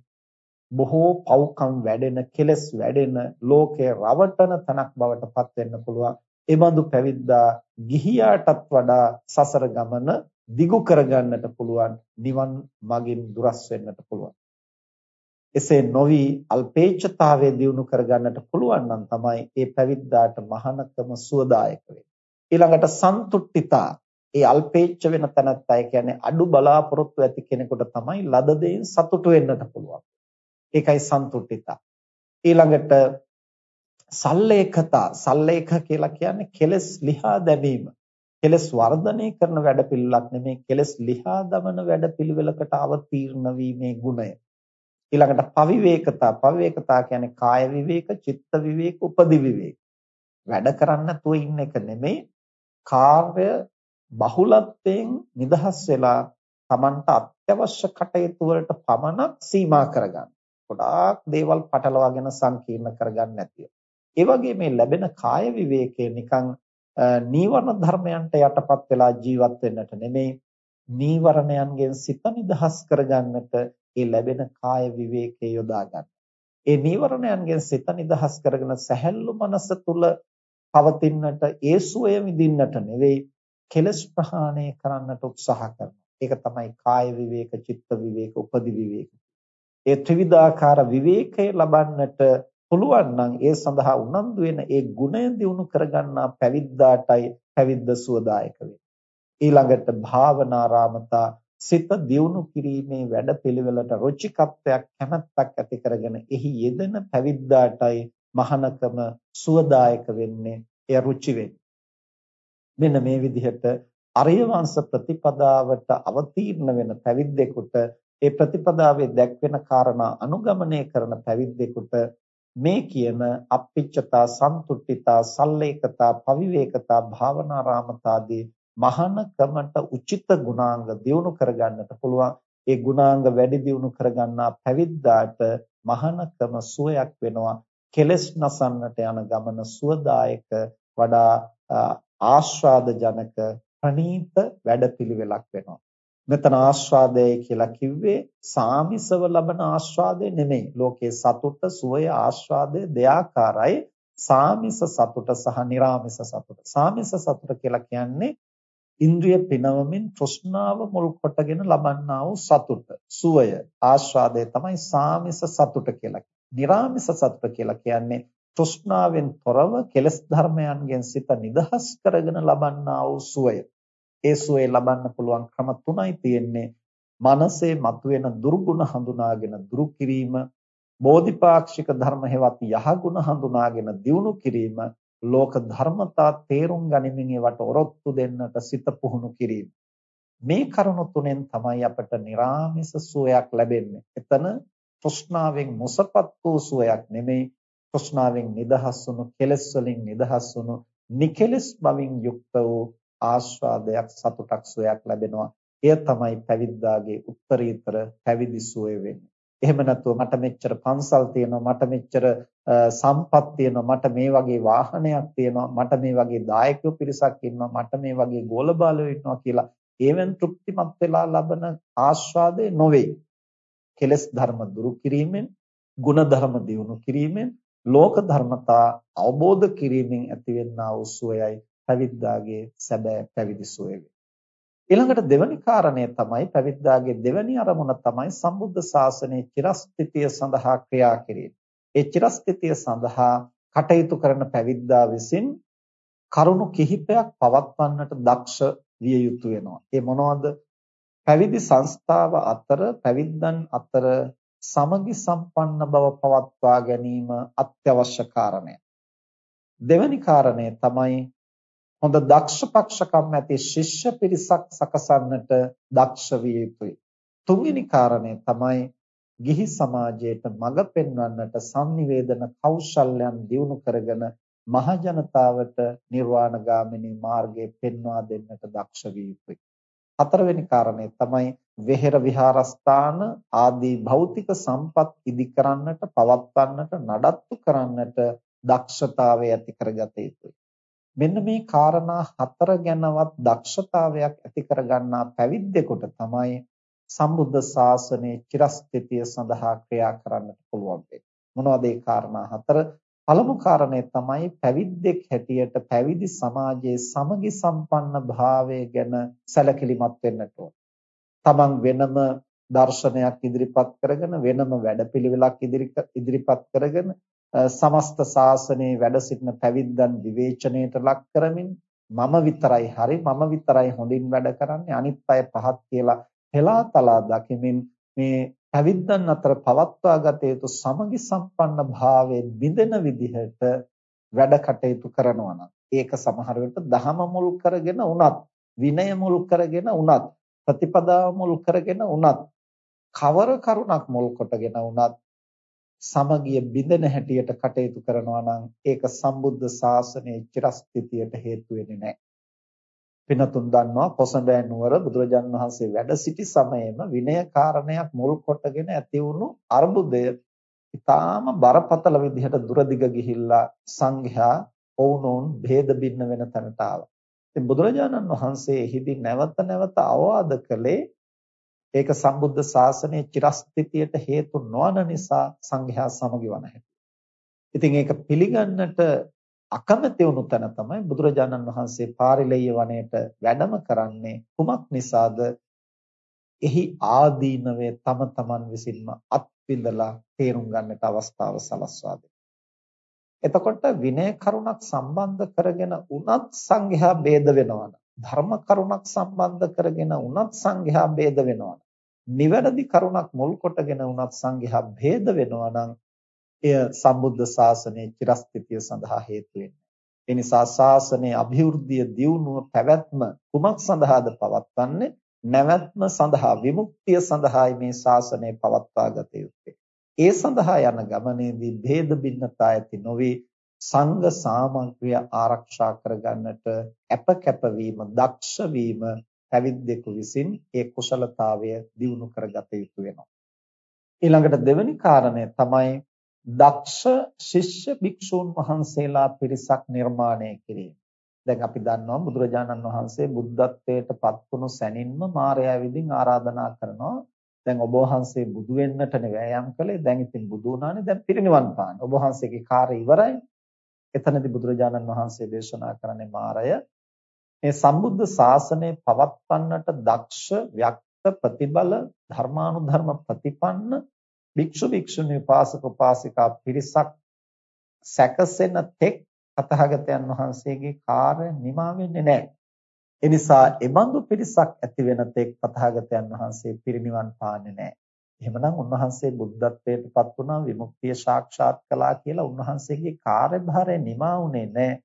බොහෝ පව්කම් වැඩෙන කෙලස් වැඩෙන ලෝකේ රවටන තනක් බවට පත් වෙන්න පුළුවන්. ඒ බඳු පැවිද්දා ගිහියාටත් වඩා සසර ගමන දිගු කරගන්නට පුළුවන් නිවන් මගින් දුරස් වෙන්නට පුළුවන්. එසේ නොවි අල්පේච්ඡතාවයේ දියුණු කරගන්නට පුළුවන් නම් තමයි ඒ පැවිද්දාට මහානකම සුවදායක වෙන්නේ. ඊළඟට සන්තුට්ඨිතා. ඒ අල්පේච්ඡ වෙන තැනත්තා ඒ කියන්නේ අඩු බලාපොරොත්තු ඇති කෙනෙකුට තමයි ලද දෙයින් සතුටු වෙන්නට පුළුවන්. ඒකයි සන්තුට්ඨිතා. ඊළඟට සල්ලේඛතා සල්ලේඛ කියලා කියන්නේ කෙලස් ලිහා දැමීම. කෙලස් වර්ධනය කරන වැඩපිළිවෙලක් නෙමෙයි කෙලස් ලිහා දමන වැඩපිළිවෙලකට අවතීර්ණ වීමේ ගුණය. ඊළඟට පවිවේකතා පවිවේකතා කියන්නේ කාය විවේක, චිත්ත විවේක, උපදි විවේක. වැඩ කරන්න නැතුව ඉන්න එක නෙමෙයි කාර්ය බහුලත්වයෙන් නිදහස් වෙලා Tamanට අත්‍යවශ්‍ය කටයුතු වලට පමණක් සීමා කරගන්න. ගොඩාක් දේවල් පටලවාගෙන සංකීර්ණ කරගන්න නැතිව. ඒ වගේ මේ ලැබෙන කාය විවේකය නිකන් නීවරණ ධර්මයන්ට යටපත් වෙලා ජීවත් වෙන්නට නෙමෙයි නීවරණයන්ගෙන් සිත නිදහස් කරගන්නට ඒ ලැබෙන කාය විවේකයේ යොදා ගන්න. ඒ නීවරණයන්ගෙන් සිත නිදහස් කරගෙන සැහැල්ලු මනස තුල පවතින්නට ඒ සුවය විඳින්නට නෙවෙයි කෙලස් ප්‍රහාණය කරන්නට උත්සාහ කරනවා. ඒක තමයි කාය විවේක, චිත්ත විවේක, උපදි විවේක. ඒ ත්‍රිවිධාකාර විවේකය ලබන්නට පුළුවන් නම් ඒ සඳහා උනන්දු වෙන ඒ ගුණය දිනු කරගන්නා පැවිද්දාටයි පැවිද්ද සුවදායක වෙන්නේ. ඊළඟට භාවනාරාමතා සිත දියුණු කිරීමේ වැඩපිළිවෙලට රුචිකත්වයක් කැමැත්තක් ඇති කරගෙන එහි යෙදෙන පැවිද්දාටයි මහානකම සුවදායක වෙන්නේ එය රුචි වෙන්නේ. මෙන්න මේ විදිහට අරිය වංශ ප්‍රතිපදාවට අවතීර්ණ වෙන පැවිද්දෙකුට ඒ ප්‍රතිපදාවේ දැක්වෙන කාරණා අනුගමනය කරන පැවිද්දෙකුට මේ කියන අප්පිච්චතා සන්තුට්ඨිතා සල්ලේකතා පවිවේකතා භාවනාරාමතාදී මහානකමට උචිත ගුණාංග දියුණු කරගන්නට පුළුවන්. ඒ ගුණාංග වැඩි දියුණු කරගන්නා පැවිද්දාට මහානකම සුවයක් වෙනවා. කෙලස් නසන්නට යන ගමන සුවදායක වඩා ආස්වාද ජනක ප්‍රණීත වැඩපිළිවෙලක් වෙනවා මෙතන ආස්වාදය කියලා කිව්වේ සාමිසව ලබන ආස්වාදය නෙමෙයි. ලෝකේ සතුට, සුවය, ආස්වාදය දෙආකාරයි. සාමිස සතුට සහ නිර්ාමිස සතුට. සාමිස සතුට කියලා කියන්නේ ඉන්ද්‍රිය පිනවමින් තෘෂ්ණාව මුල් කොටගෙන ලබන්නා වූ සතුට, සුවය, ආස්වාදය තමයි සාමිස සතුට කියලා. නිර්ාමිස සතුට කියලා කියන්නේ තෘෂ්ණාවෙන් තොරව කෙලස් ධර්මයන්ගෙන් සිත නිදහස් කරගෙන ලබන්නා වූ සුවය. ඒ සුවය ලබන්න පුළුවන් ක්‍රම තුනයි තියෙන්නේ. මනසේ මතුවෙන දුර්ගුණ හඳුනාගෙන දුරු කිරීම, බෝධිපාක්ෂික ධර්ම හේවත් යහගුණ හඳුනාගෙන දියුණු කිරීම, ලෝක ධර්මතා තේරුම් ගනිමින් ඒවට ඔරොත්තු දෙන්නට සිත පුහුණු කිරීම. මේ කරුණු තුනෙන් තමයි අපට निराமிස සුවයක් ලැබෙන්නේ. එතන තෘෂ්ණාවෙන් මොසපත් වූ සුවයක් නෙමෙයි තෘෂ්ණාවෙන් නිදහස් වුණු කෙලෙස් වලින් නිදහස් වුණු නිකෙලස් බවින් යුක්ත වූ ආස්වාදයක් සතුටක් සුවයක් ලැබෙනවා. එය තමයි පැවිද්දාගේ උත්තරීතර පැවිදි සුවය වෙන්නේ. එහෙම නැතුව මට මෙච්චර පන්සල් තියෙනවා මට මෙච්චර සම්පත් තියෙනවා මට මේ වගේ වාහනයක් තියෙනවා මට මේ වගේ දායකයෝ පිරිසක් ඉන්නවා මට මේ වගේ ගෝලබාලයෝ ඉන්නවා කියලා ඒවෙන් තෘප්තිමත් වෙලා ලබන ආස්වාදේ නොවේ. කෙලස් ධර්ම දුරු කිරීමෙන්, ගුණ ධර්ම දියුණු කිරීමෙන්, ලෝක ධර්මතා අවබෝධ කිරීමෙන් ඇතිවෙනා වූ සුවයයි පැවිද්දාගේ සැබෑ පැවිදි සුවය ඊළඟට දෙවැනි කාරණය තමයි පැවිද්දාගේ දෙවැනි අරමුණ තමයි සම්බුද්ධ ශාසනයේ චිරස්ථිතිය සඳහා ක්‍රියා කිරීම. ඒ චිරස්ථිතිය සඳහා කටයුතු කරන පැවිද්දා විසින් කරුණු කිහිපයක් පවත්වන්නට දක්ෂ විය යුතු වෙනවා. ඒ මොනවද? පැවිදි සංස්ථාව අතර පැවිද්දන් අතර සමගි සම්පන්න බව පවත්වා ගැනීම අත්‍යවශ්‍ය කාරණයක්. දෙවැනි කාරණය තමයි හොඳ දක්ෂ පක්ෂකම් ඇති ශිෂ්‍ය පිරිසක් සකසන්නට දක්ෂ විය යුතුයි. තුන්වෙනි කාරණය තමයි ගිහි සමාජයට මඟ පෙන්වන්නට sannivedana කෞශල්‍යයන් දියුණු කරගෙන මහ ජනතාවට නිර්වාණගාමිනී මාර්ගය පෙන්වා දෙන්නට දක්ෂ විය යුතුයි. හතරවෙනි කාරණය තමයි වෙහෙර විහාරස්ථාන ආදී භෞතික සම්පත් ඉදි කරන්නට පවත්වන්නට නඩත්තු කරන්නට දක්ෂතාවය ඇති කරගත යුතුයි. මෙන්න මේ කාරණා හතර ගැනවත් දක්ෂතාවයක් ඇති කරගන්නා පැවිද්දෙකුට තමයි සම්බුද්ධ ශාසනයේ චිරස්ථිතිය සඳහා ක්‍රියා කරන්නට පුළුවන් වෙන්නේ. මොනවද ඒ කාරණා හතර? පළමු කාරණය තමයි පැවිද්දෙක් හැටියට පැවිදි සමාජයේ සමගි සම්පන්න භාවය ගැන සැලකිලිමත් වෙන්නට ඕන. තමන් වෙනම දර්ශනයක් ඉදිරිපත් කරගෙන වෙනම වැඩපිළිවෙලක් ඉදිරිපත් කරගෙන සමස්ත ශාසනයේ වැඩ සිටින පැවිද්දන් විවේචනයට ලක් කරමින් මම විතරයි හරි මම විතරයි හොඳින් වැඩ කරන්නේ අනිත් අය පහත් කියලා හෙලාතලා දකිමින් මේ පැවිද්දන් අතර පවත්වා ගත යුතු සමගි සම්පන්න භාවයේ බිඳෙන විදිහට වැඩ කටයුතු කරනවා නම් ඒක සමහර වෙලට දහම මුල් කරගෙන උනත් විනය මුල් කරගෙන උනත් ප්‍රතිපදාව මුල් කරගෙන උනත් කවර කරුණක් මුල් කොටගෙන උනත් සමගිය බිඳෙන හැටියට කටයුතු කරනවා නම් ඒක සම්බුද්ධ ශාසනයේ චිරස්ථිතියට හේතු වෙන්නේ නැහැ. පිනතුන් දන්නවා කොසඹෑ නුවර බුදුරජාණන් වහන්සේ වැඩ සිටි සමයේම විනය කාරණයක් මුල් කොටගෙන ඇති වුණු අර්බුදය ඊටාම බරපතල විදිහට දුරදිග ගිහිල්ලා සංඝයා ඔවුනොවුන් ભેද බින්න වෙන තැනට ආවා. ඉතින් බුදුරජාණන් වහන්සේ එහිදී නැවත නැවත අවවාද කළේ ඒක සම්බුද්ධ ශාසනයේ චිරස්ථිතියට හේතු නොවන නිසා සංඝයා සමගි වන හැටි. ඉතින් ඒක පිළිගන්නට අකමැති වුණු තැන තමයි බුදුරජාණන් වහන්සේ පාරිලෙය වනයේට වැඩම කරන්නේ. කුමක් නිසාද? එහි ආදීනවේ තම තමන් විසින්ම අත්විඳලා තේරුම් ගන්නට අවස්ථාව සලස්වා එතකොට විනය කරුණක් සම්බන්ධ කරගෙන උනත් සංඝයා ભેද වෙනවන. ධර්ම කරුණක් සම්බන්ධ කරගෙන උනත් සංඝයා ભેද වෙනවන. නිවැරදි කරුණක් මුල් කොටගෙන උනත් සංඝයා ભેද වෙනවා නම් එය සම්බුද්ධ ශාසනයේ චිරස්ථිතිය සඳහා හේතු වෙන්නේ. ඒ නිසා ශාසනයේ અભිවෘද්ධිය දියුණුව පැවැත්ම කුමක් සඳහාද පවත්වන්නේ? නැවැත්ම සඳහා විමුක්තිය සඳහායි මේ ශාසනය පවත්වා ගත යුත්තේ. ඒ සඳහා යන ගමනේදී ભેද භින්නතා ඇති නොවේ සංඝ සාමග්‍රය ආරක්ෂා කරගන්නට අපකැප වීම, දක්ෂ වීම පැවිද්දෙකු විසින් ඒ කුසලතාවය දියුණු කරගත යුතු වෙනවා. ඊළඟට දෙවැනි කාරණය තමයි දක්ෂ ශිෂ්‍ය භික්ෂූන් වහන්සේලා පිරිසක් නිර්මාණය කිරීම. දැන් අපි දන්නවා බුදුරජාණන් වහන්සේ බුද්ධත්වයට පත් වුණු සැනින්ම මාරයා විදිහින් ආරාධනා කරනවා. දැන් ඔබ වහන්සේ බුදු වෙන්නට නෙවෙයි කළේ. දැන් ඉතින් බුදු වුණානේ. දැන් පිරිනිවන් පාන්න. ඔබ වහන්සේගේ කාර්යය ඉවරයි. එතනදී බුදුරජාණන් වහන්සේ දේශනා කරන්නේ මාරය මේ සම්බුද්ධ ශාසනය පවත්වන්නට දක්ෂ ව්‍යක්ත ප්‍රතිබල ධර්මානුධර්ම ප්‍රතිපන්න භික්ෂු භික්ෂුණී උපාසක උපාසිකා පිරිසක් සැකසෙන තෙක් අතහගතයන් වහන්සේගේ කාර්ය නිමා වෙන්නේ නැහැ. ඒ නිසා එබඳු පිරිසක් ඇති වෙන තෙක් තථාගතයන් වහන්සේ පිරිනිවන් පාන්නේ නැහැ. එහෙමනම් උන්වහන්සේ බුද්ධත්වයට පත් වුණා විමුක්තිය සාක්ෂාත් කළා කියලා උන්වහන්සේගේ කාර්යභාරය නිමා වුණේ නැහැ.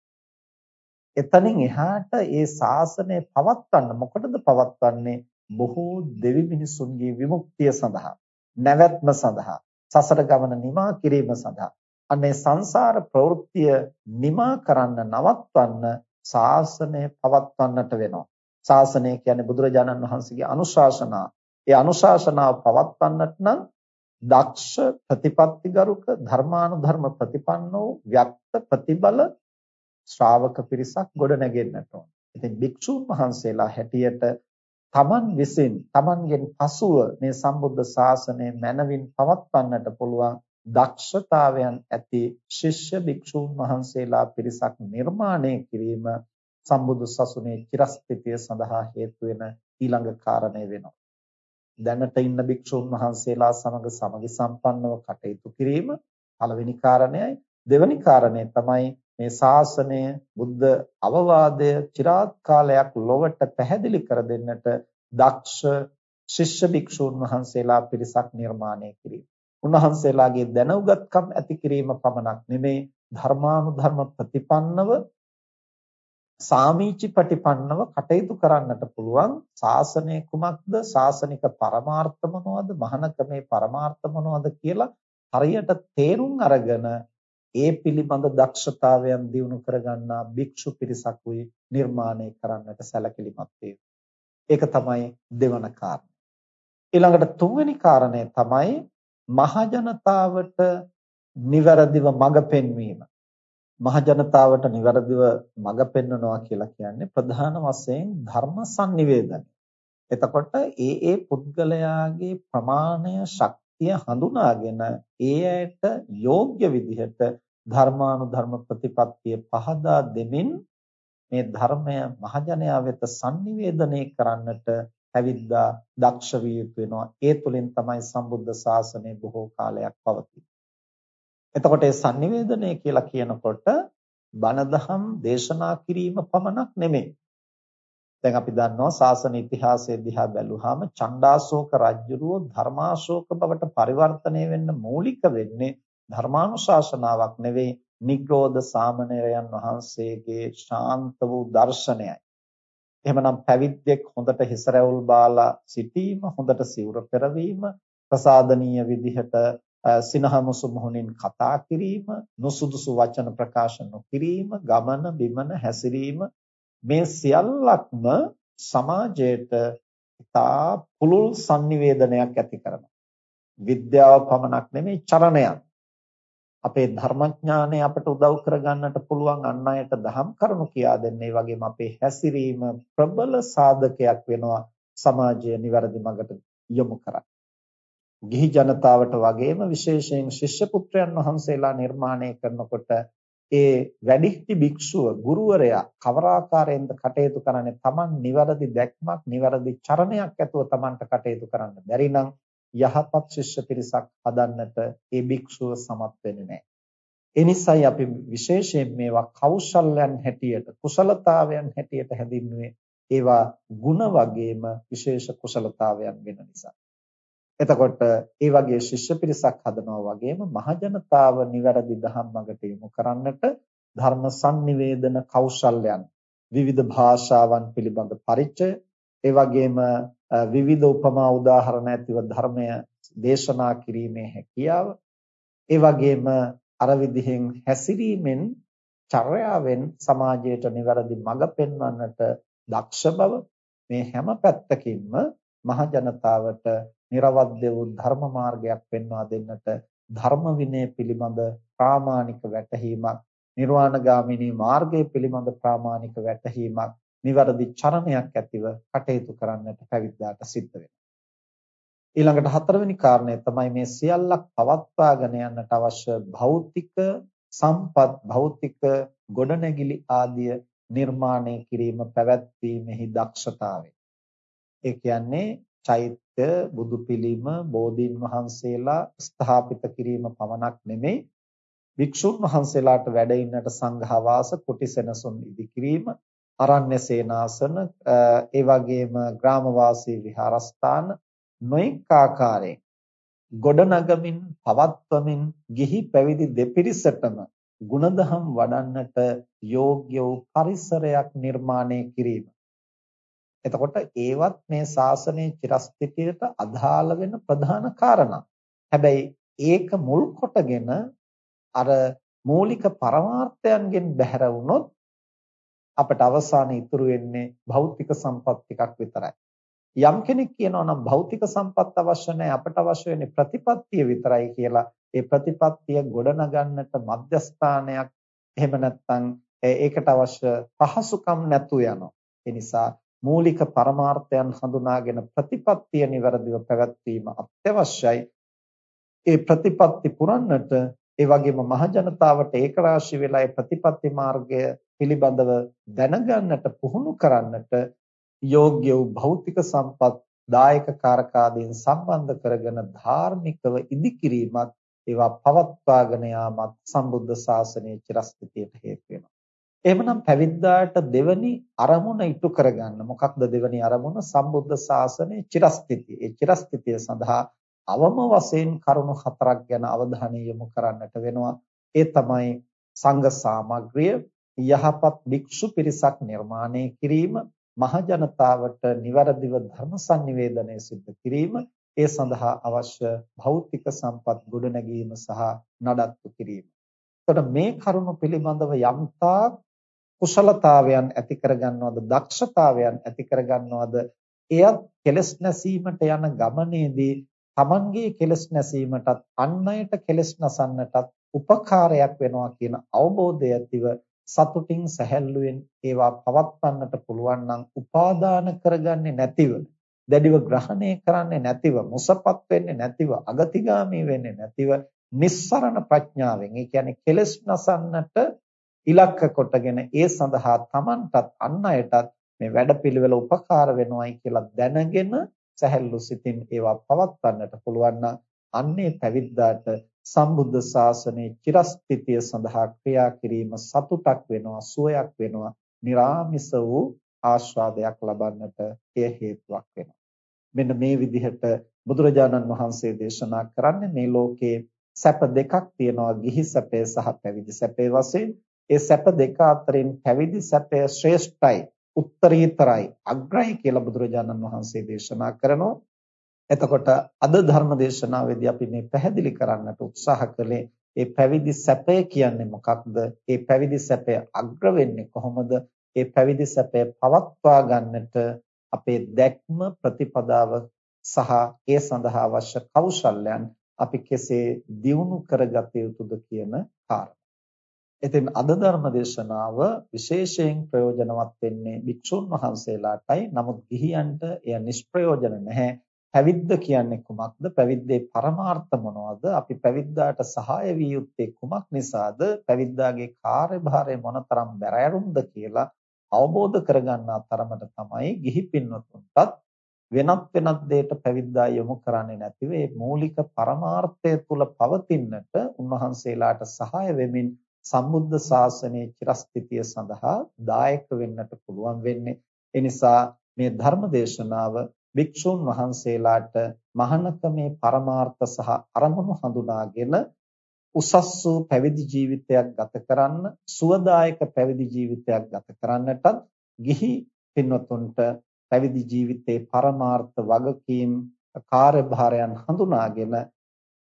එතනින් එහාට ඒ ශාසනය පවත්වන්න මොකටද පවත්වන්නේ? බොහෝ දෙවි මිනිසුන්ගේ විමුක්තිය සඳහා. නැවැත්ම සඳහා සසර ගමන නිමා කිරීම සඳහා අනේ සංසාර ප්‍රවෘත්තිය නිමා කරන්න නවත්වන්න ශාසනය පවත්වන්නට වෙනවා ශාසනය කියන්නේ බුදුරජාණන් වහන්සේගේ අනුශාසනා ඒ අනුශාසනාව පවත්වන්නට නම් දක්ෂ ප්‍රතිපත්තිගරුක ධර්මානුධර්ම ප්‍රතිපන්නෝ ව්‍යක්ත ප්‍රතිබල ශ්‍රාවක පිරිසක් ගොඩ නැගෙන්නට ඕන. ඉතින් භික්ෂුන් වහන්සේලා හැටියට තමන් විසින් තමන්ගෙන් පසුව මේ සම්බුද්ධ ශාසනය මනවින් පවත්වන්නට පුළුවන් දක්ෂතාවයන් ඇති ශිෂ්‍ය භික්ෂූන් වහන්සේලා පිරිසක් නිර්මාණය කිරීම සම්බුදු සසුනේ චිරස්ථිතිය සඳහා හේතු වෙන ඊළඟ කාරණය වෙනවා. දැනට ඉන්න භික්ෂූන් වහන්සේලා සමග සමගි සම්පන්නව කටයුතු කිරීම පළවෙනි කාරණයයි. දෙවෙනි කාරණය තමයි මේ ශාසනය බුද්ධ අවවාදය চিරාත් කාලයක් ලොවට පැහැදිලි කර දෙන්නට දක්ෂ ශිෂ්‍ය භික්ෂූන් වහන්සේලා පිරිසක් නිර්මාණය කිරීම. උන්වහන්සේලාගේ දැනුගත්කම් ඇති කිරීම පමණක් නෙමේ. ධර්මානුධර්ම ප්‍රතිපන්නව සාමීචි ප්‍රතිපන්නව කටයුතු කරන්නට පුළුවන් ශාසනය කුමක්ද? ශාසනික පරමාර්ථ මොනවද? මහානකමේ පරමාර්ථ මොනවද කියලා හරියට තේරුම් අරගෙන ඒ පිළිබඳ දක්ෂතාවයන් දිනු කරගන්නා භික්ෂු පිරිසක් උයි නිර්මාණය කරන්නට සැලකිලිමත් වේ. ඒක තමයි දෙවන කාරණය. ඊළඟට තුන්වෙනි කාරණය තමයි මහජනතාවට නිවැරදිව මඟ පෙන්වීම. මහජනතාවට නිවැරදිව මඟ පෙන්වනවා කියලා කියන්නේ ප්‍රධාන වශයෙන් ධර්ම sannivedana. එතකොට ඒ ඒ පුද්ගලයාගේ ප්‍රමාණය ශක්තිය හඳුනාගෙන ඒ ඇයට යෝග්‍ය විදිහට ධර්මානුධර්ම ප්‍රතිපත්තිය පහදා දෙමින් මේ ධර්මය මහජනයා වෙත sannivedanaya කරන්නට පැවිද්දා දක්ෂ විය යුතු වෙනවා. ඒ තුලින් තමයි සම්බුද්ධ ශාසනය බොහෝ කාලයක් පවතින්නේ. එතකොට ඒ sannivedanaya කියලා කියනකොට බණ දහම් දේශනා කිරීම පමණක් නෙමෙයි. දැන් අපි දන්නවා ශාසන ඉතිහාසය දිහා බැලුවාම චණ්ඩාශෝක රජුරුව ධර්මාශෝක බවට පරිවර්තනය වෙන්න මූලික වෙන්නේ ධර්මානුශාසනාවක් නෙවෙයි නිග්‍රෝධ සාමණේරයන් වහන්සේගේ ශාන්ත වූ දර්ශනයයි. එහෙමනම් පැවිද්දෙක් හොඳට හිස රැවුල් බාලා සිටීම, හොඳට සිවුර පෙරවීම, ප්‍රසාදනීය විදිහට සිනහමුසු මොහොනින් කතා කිරීම, නුසුදුසු වචන ප්‍රකාශ නොකිරීම, ගමන බිමන හැසිරීම මේ සියල්ලක්ම සමාජයට ඉතා පුළුල් sannivedanayak ඇති කරනවා. විද්‍යාව පමණක් නෙමෙයි චරණයක්. අපේ ධර්මඥානය අපට උදව් කරගන්නට පුළුවන් අන් අයට දහම් කරුණු කියා දෙන්න. ඒ වගේම අපේ හැසිරීම ප්‍රබල සාධකයක් වෙනවා සමාජය නිවැරදි මඟට යොමු කරන්න. ගිහි ජනතාවට වගේම විශේෂයෙන් ශිෂ්‍ය පුත්‍රයන් වහන්සේලා නිර්මාණය කරනකොට ඒ වැඩිහිටි භික්ෂුව ගුරුවරයා කවර ආකාරයෙන්ද කටයුතු කරන්නේ Taman නිවැරදි දැක්මක් නිවැරදි චරණයක් ඇතුව Tamanට කටයුතු කරන්න බැරි නම් යහපත් ශිෂ්‍ය පිරිසක් හදන්නට ඒ භික්ෂුව සමත් වෙන්නේ නැහැ. ඒ නිසායි අපි විශේෂයෙන් මේවා කෞශල්‍යයන් හැටියට කුසලතාවයන් හැටියට හැඳින්වුවේ ඒවා ಗುಣ වගේම විශේෂ කුසලතාවයන් වෙන නිසා. එතකොට ඒ වගේ ශිෂ්‍ය පිරිසක් හදනවා වගේම මහජනතාව නිවැරදි දහම් මඟට යොමු කරන්නට ධර්ම sannivedana කෞශල්‍යයන් විවිධ භාෂාවන් පිළිබඳ පරිචය ඒ වගේම විවිධ උපමා උදාහරණ ඇතිව ධර්මය දේශනා කිරීමේ හැකියාව ඒ වගේම අර විදිහෙන් හැසිරීමෙන් චර්යාවෙන් සමාජයට නිවැරදි මඟ පෙන්වන්නට දක්ෂ බව මේ හැම පැත්තකින්ම මහ ජනතාවට නිර්වද්‍ය වූ ධර්ම මාර්ගයක් පෙන්වා දෙන්නට ධර්ම විනය පිළිබඳ ප්‍රාමාණික වැටහීමක් නිර්වාණගාමිනී මාර්ගය පිළිබඳ ප්‍රාමාණික වැටහීමක් නිවැරදි චරණයක් ඇතිව කටයුතු කරන්නට පැවිද්දාට සිද්ධ වෙනවා. ඊළඟට හතරවෙනි කාරණය තමයි මේ සියල්ලක් පවත්වාගෙන යන්නට අවශ්‍ය භෞතික සම්පත් භෞතික ගොඩනැගිලි ආදිය නිර්මාණය කිරීම පැවැත්වීමෙහි දක්ෂතාවය. ඒ කියන්නේ චෛත්‍ය බුදු පිළිම බෝධීන් වහන්සේලා ස්ථාපිත කිරීම පමණක් නෙමෙයි වික්ෂුන් වහන්සේලාට වැඩ ඉන්නට සංඝවාස කුටි සෙනසුන් ඉදි කිරීම අරණ්‍ය සේනාසන ඒ වගේම ග්‍රාමවාසී විහාරස්ථාන නොඑක ආකාරයෙන් ගොඩනගමින් පවත්වමින් ගිහි පැවිදි දෙපිරිසටම ගුණධම් වඩන්නට යෝග්‍ය වූ පරිසරයක් නිර්මාණය කිරීම. එතකොට ඒවත් මේ ශාසනයේ චිරස්ථිතියට අදාළ වෙන ප්‍රධාන කාරණා. හැබැයි ඒක මුල් කොටගෙන අර මූලික පරමාර්ථයන්ගෙන් බැහැර වුණොත් අපට අවසානයේ ඉතුරු වෙන්නේ භෞතික සම්පත් ටිකක් විතරයි. යම් කෙනෙක් කියනවා නම් භෞතික සම්පත් අවශ්‍ය නැහැ අපට අවශ්‍ය වෙන්නේ ප්‍රතිපත්තිය විතරයි කියලා ඒ ප්‍රතිපත්තිය ගොඩනගන්නට මධ්‍යස්ථානයක් එහෙම නැත්නම් ඒකට අවශ්‍ය පහසුකම් නැතු යනවා. ඒ නිසා මූලික පරමාර්ථයන් හඳුනාගෙන ප්‍රතිපත්තිය નિවරදිව පැවැත්වීම අත්‍යවශ්‍යයි. ඒ ප්‍රතිපත්ති පුරන්නට ඒ වගේම මහජනතාවට ඒකරාශී වෙලා ඒ ප්‍රතිපත්ති මාර්ගය පිළිබඳව දැනගන්නට පුහුණු කරන්නට යෝග්‍ය වූ භෞතික සම්පත් දායක කාරකාදීන් සම්බන්ධ කරගෙන ධාර්මිකව ඉදිකිරීමත් ඒවා පවත්වාගෙන යාමත් සම්බුද්ධ ශාසනයේ චිරස්ථිතියට හේතු වෙනවා. එහෙමනම් පැවිද්දාට දෙවනි අරමුණ ඉටු කරගන්න. මොකක්ද දෙවනි අරමුණ? සම්බුද්ධ ශාසනයේ චිරස්ථිතිය. ඒ චිරස්ථිතිය සඳහා අවම වශයෙන් කරුණු හතරක් ගැන අවධානය යොමු කරන්නට වෙනවා. ඒ තමයි සංඝ සාමග්‍රිය, යහපත් භික්ෂු පිරිසක් නිර්මාණය කිරීම, මහ ජනතාවට නිවැරදිව ධර්ම sannivedanaya සිද්ධ කිරීම, ඒ සඳහා අවශ්‍ය භෞතික සම්පත් ගොඩනැගීම සහ නඩත්තු කිරීම. එතකොට මේ කරුණු පිළිබඳව යම්තා කුසලතාවයන් ඇති කරගන්නවද? දක්ෂතාවයන් ඇති කරගන්නවද? එයත් කෙලස් නැසීමට යන ගමනේදී Tamanගේ කෙලස් නැසීමටත් අන් අයට කෙලස් නසන්නටත් උපකාරයක් වෙනවා කියන අවබෝධය ඇතිව සතුටින් සැහැල්ලුවෙන් ඒවා පවත්වන්නට පුළුවන් නම් උපාදාන කරගන්නේ නැතිව දැඩිව ග්‍රහණය කරන්නේ නැතිව මුසපත් වෙන්නේ නැතිව අගතිගාමී වෙන්නේ නැතිව නිස්සරණ ප්‍රඥාවෙන් ඒ කියන්නේ කෙලස් නසන්නට ඉලක්ක කොටගෙන ඒ සඳහා Tamanටත් අන් අයටත් මේ වැඩපිළිවෙල උපකාර වෙනවයි කියලා දැනගෙන සැහැල්ලු සිතින් ඒවා පවත්වන්නට පුළුවන් අන්නේ පැවිද්දාට සම්බුද්ධ ශාසනයේ චිරස්ථිතිය සඳහා ක්‍රියා කිරීම සතුටක් වෙනවා සුවයක් වෙනවා निराமிස වූ ආස්වාදයක් ලබන්නට එය හේතුවක් වෙනවා. මෙන්න මේ විදිහට බුදුරජාණන් වහන්සේ දේශනා කරන්නේ මේ ලෝකේ සැප දෙකක් තියෙනවා ගිහි සැපේ සහ පැවිදි සැපේ වශයෙන්. ඒ සැප දෙක අතරින් පැවිදි සැපය ශ්‍රේෂ්ඨයි උත්තරීතරයි අග්‍රයි කියලා බුදුරජාණන් වහන්සේ දේශනා කරනවා. එතකොට අද ධර්ම දේශනාවේදී අපි මේ පැහැදිලි කරන්නට උත්සාහ කළේ ඒ පැවිදි සැපය කියන්නේ මොකක්ද? ඒ පැවිදි සැපය අග්‍ර වෙන්නේ කොහොමද? ඒ පැවිදි සැපය පවත්වා ගන්නට අපේ දැක්ම ප්‍රතිපදාව සහ ඒ සඳහා අවශ්‍ය කෞශල්‍යයන් අපි කෙසේ දියුණු කරගත යුතුද කියන කාරණා. ඉතින් අද ධර්ම දේශනාව විශේෂයෙන් ප්‍රයෝජනවත් වෙන්නේ භික්ෂුන් වහන්සේලාටයි. නමුත් ගිහියන්ට එය නිෂ්ප්‍රයෝජන නැහැ. පැවිද්ද කියන්නේ කුමක්ද? පැවිද්දේ පරමාර්ථ මොනවද? අපි පැවිද්දාට සහාය විය යුත්තේ කුමක් නිසාද? පැවිද්දාගේ කාර්යභාරය මොනතරම් බැරෑරුම්ද කියලා අවබෝධ කරගන්නා තරමට තමයි ගිහි පින්වතුන්ටත් වෙනත් වෙනත් දෙයට පැවිද්දා යොමු කරන්නේ නැතිව මේ මූලික පරමාර්ථය තුල පවතින්නට උන්වහන්සේලාට සහාය වෙමින් සම්බුද්ධ ශාසනයේ චිරස්ථිතිය සඳහා දායක වෙන්නට පුළුවන් වෙන්නේ. ඒ නිසා මේ ධර්ම දේශනාව භික්ෂුන් වහන්සේලාට මහානකමේ පරමාර්ථ සහ අරමුණු හඳුනාගෙන උසස් වූ පැවිදි ජීවිතයක් ගත කරන්න සුවදායක පැවිදි ජීවිතයක් ගත කරන්නටත් ගිහි පින්වතුන්ට පැවිදි ජීවිතයේ පරමාර්ථ වගකීම් කාර්යභාරයන් හඳුනාගෙන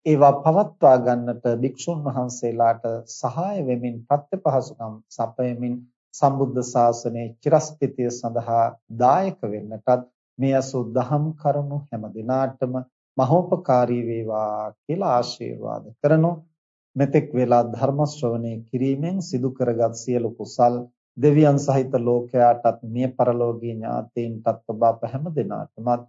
ඒවා පවත්වා ගන්නට භික්ෂුන් වහන්සේලාට සහාය වෙමින් ප්‍රත්‍යපහසුකම් සපයමින් සම්බුද්ධ ශාසනයේ චිරස්ථිතිය සඳහා දායක වෙන්නටත් මේ අසු දහම් කරුණු හැම දිනාටම මහෝපකාරී වේවා කියලා ආශිර්වාද කරනෝ මෙතෙක් වෙලා ධර්ම ශ්‍රවණය කිරීමෙන් සිදු කරගත් සියලු කුසල් දෙවියන් සහිත ලෝකයාටත් මිය පරලෝකීය ඥාතීන්ටත් ඔබ අප හැම දිනාටමත්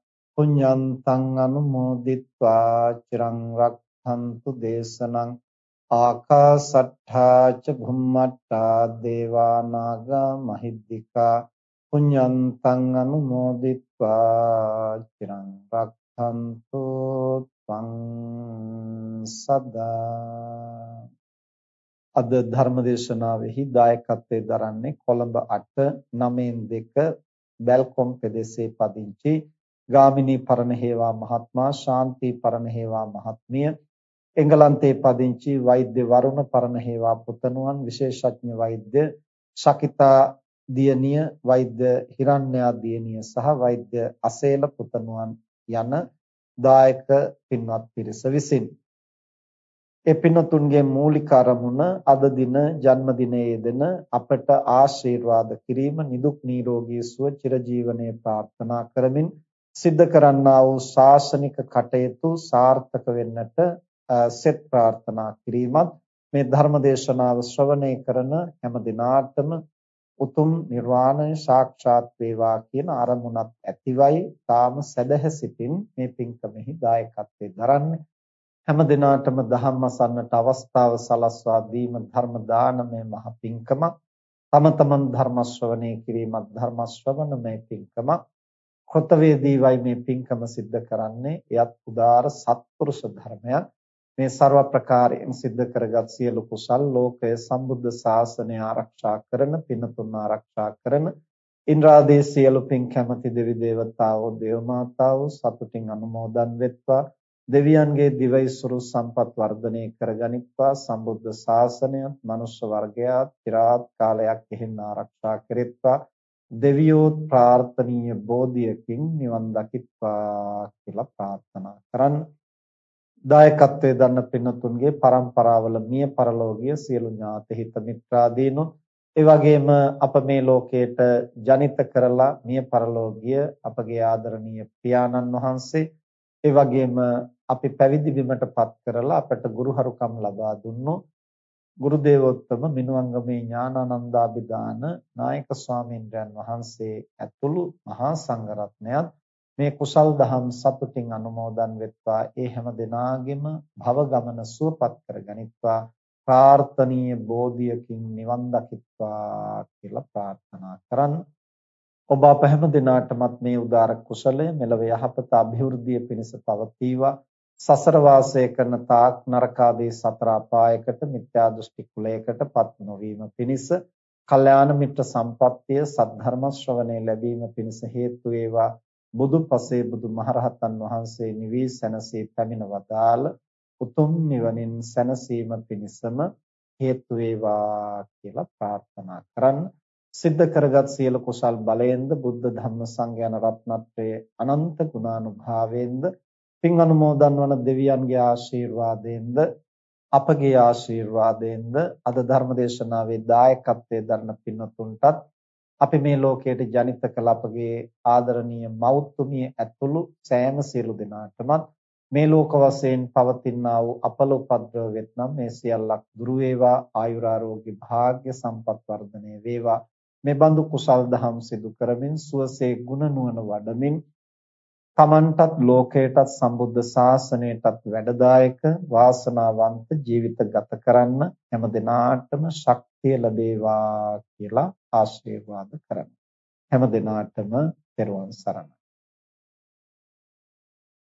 පුඤ්ඤන්තං අනුමෝදිත්වා චිරං රක්ඛන්තු දේශනං ආකාසට්ඨා ච භුම්මට්ඨා දේවා නාග මහිද්దికා පුඤ්ඤන්තං අනුමෝදිත්වා චිරං රක්ඛන්තු ත්වං සදා අද ධර්මදේශනාවෙහි දායකත්වයෙන් දරන්නේ කොළඹ 8 9 2 බැල්කොම් ප්‍රදේශයේ පදිංචි ගාමිණී පරණහේවා මහත්මයා ශාන්ති පරණහේවා මහත්මිය එංගලන්තයේ පදිංචි වෛද්‍ය වරුණ පරණහේවා පුතණුවන් විශේෂඥ වෛද්‍ය ශකිතා දියණිය වෛද්‍ය හිරණ්‍යා දියණිය සහ වෛද්‍ය අසේල පුතණුවන් යන දායක පින්වත් පිරිස විසිනි. ඒ පින්නතුන්ගේ මූලික අරමුණ අද දින ජන්මදිනයේ යෙදෙන අපට ආශිර්වාද කිරීම නිදුක් නිරෝගී සුව චිරජීවනයේ ප්‍රාර්ථනා කරමින් සිද්ධ කරන්නා වූ ශාසනික කටයුතු සාර්ථක වෙන්නට සෙත් ප්‍රාර්ථනා කිරීමත් මේ ධර්ම දේශනාව ශ්‍රවණය කරන හැම දිනාටම උතුම් නිර්වාණය සාක්ෂාත් වේවා කියන අරමුණක් ඇතිවයි. තාම සැදැහැ සිටින් මේ පින්කමෙහි දායකත්වයෙන් දරන්නේ. හැම දිනාටම ධම්ම අසන්නට අවස්ථාව සලස්වා දීම ධර්ම දානමය මහ පිංකමක් තම තමන් ධර්ම ශ්‍රවණය කිරීමත් ධර්ම ශ්‍රවණමය පිංකමක් කෘතවේදීවයි මේ පින්කම සිද්ධ කරන්නේ. එයත් උදාර සත්පුරුෂ ධර්මයක්. මේ ਸਰව ප්‍රකාරයෙන් සිද්ධ කරගත් සියලු කුසල් ලෝකයේ සම්බුද්ධ ශාසනය ආරක්ෂා කරන පින තුන ආරක්ෂා කරන ඉන්ද්‍රාදී සියලු පින් කැමති දෙවි දේවතාවෝ දේව මාතාවෝ සතුටින් අනුමෝදන් වෙත්වා. දෙවියන්ගේ දිවයිසුරු සම්පත් වර්ධනය කරගනිත්වා සම්බුද්ධ ශාසනයත් මනුෂ්‍ය වර්ගයාත් চিරාත් කාලයක් එහෙන් ආරක්ෂා කෙරෙත්වා. දෙවියෝ ප්‍රාර්ථනීය බෝධියකින් නිවන් දකිත්වා කියලා ප්‍රාර්ථනා කරන් දායකත්වයේ දන්න පින්නතුන්ගේ પરම්පරාවල මිය පරලෝකීය සියලු ඥාති හිත මිත්‍රාදීනොත් ඒ වගේම අප මේ ලෝකයට ජනිත කරලා මිය පරලෝකීය අපගේ ආදරණීය පියාණන් වහන්සේ. ඒ වගේම අපි පැවිදි වීමටපත් කරලා අපට ගුරුහරුකම් ලබා දුන්නෝ. ගුරුදේවෝත්තම මිනුවංගමේ ඥානානන්දාබිදාන නායක ස්වාමීන් වහන්සේ ඇතුළු මහා සංඝරත්නයත් මේ කුසල් දහම් සතුටින් අනුමෝදන් වෙත්වා. ඒ හැම දිනාගෙම භව ගමන සුවපත් කර ගනිත්වා ප්‍රාර්ථනීය බෝධියකින් නිවන් දකිත්වා කියලා ප්‍රාර්ථනා කරන් ඔබ අප හැම දිනාටමත් මේ උදාර කුසලය මෙලව යහපත અભිවෘද්ධිය පිණිස පවතිවා. සසර වාසය කරන තාක් නරකාදී සතර අපායකට මිත්‍යා දෘෂ්ටි කුලයකට පත් නොවීම පිණිස කල්යාණ මිත්‍ර සම්පත්තිය සද්ධර්ම ශ්‍රවණේ ලැබීම පිණිස හේතු වේවා බුදු පසේ බුදු මහරහතන් වහන්සේ නිවී සැනසී පැමිණ වදාළ උතුම් නිවනින් සැනසීම පිණිසම හේතු වේවා කියලා ප්‍රාර්ථනා කරන්න. සිද්ධ කරගත් සියලු කුසල් බලයෙන්ද බුද්ධ ධම්ම සංඝයාන රත්නත්‍රයේ අනන්ත ගුණානුභාවයෙන්ද පින් අනුමෝදන් වන දෙවියන්ගේ ආශිර්වාදයෙන්ද අපගේ ආශිර්වාදයෙන්ද අද ධර්ම දේශනාවේ දායකත්වයේ දරන පින්වතුන්ටත් අපි මේ ලෝකයට ජනිත කළ අපගේ ආදරණීය මෞතුමිය ඇතුළු සෑම සියලු දෙනාටමත් මේ ලෝක වශයෙන් පවතිනා වූ අපල උපද්‍රව වෙත්නම් මේ සියල්ලක් දුරු වේවා ආයුරාරෝග්‍ය භාග්‍ය සම්පත් වර්ධනය වේවා. මේ බඳු කුසල් දහම් සිදු කරමින් සුවසේ ගුණ නුවණ වඩමින් තමන්ටත් ලෝකයටත් සම්බුද්ධ ශාසනයටත් වැඩදායක වාසනාවන්ත ජීවිත ගත කරන්න හැම දිනාටම ශක්තිය ලැබේවා කියලා ආශිර්වාද කරමි හැම දිනාටම පෙරවන් සරණයි.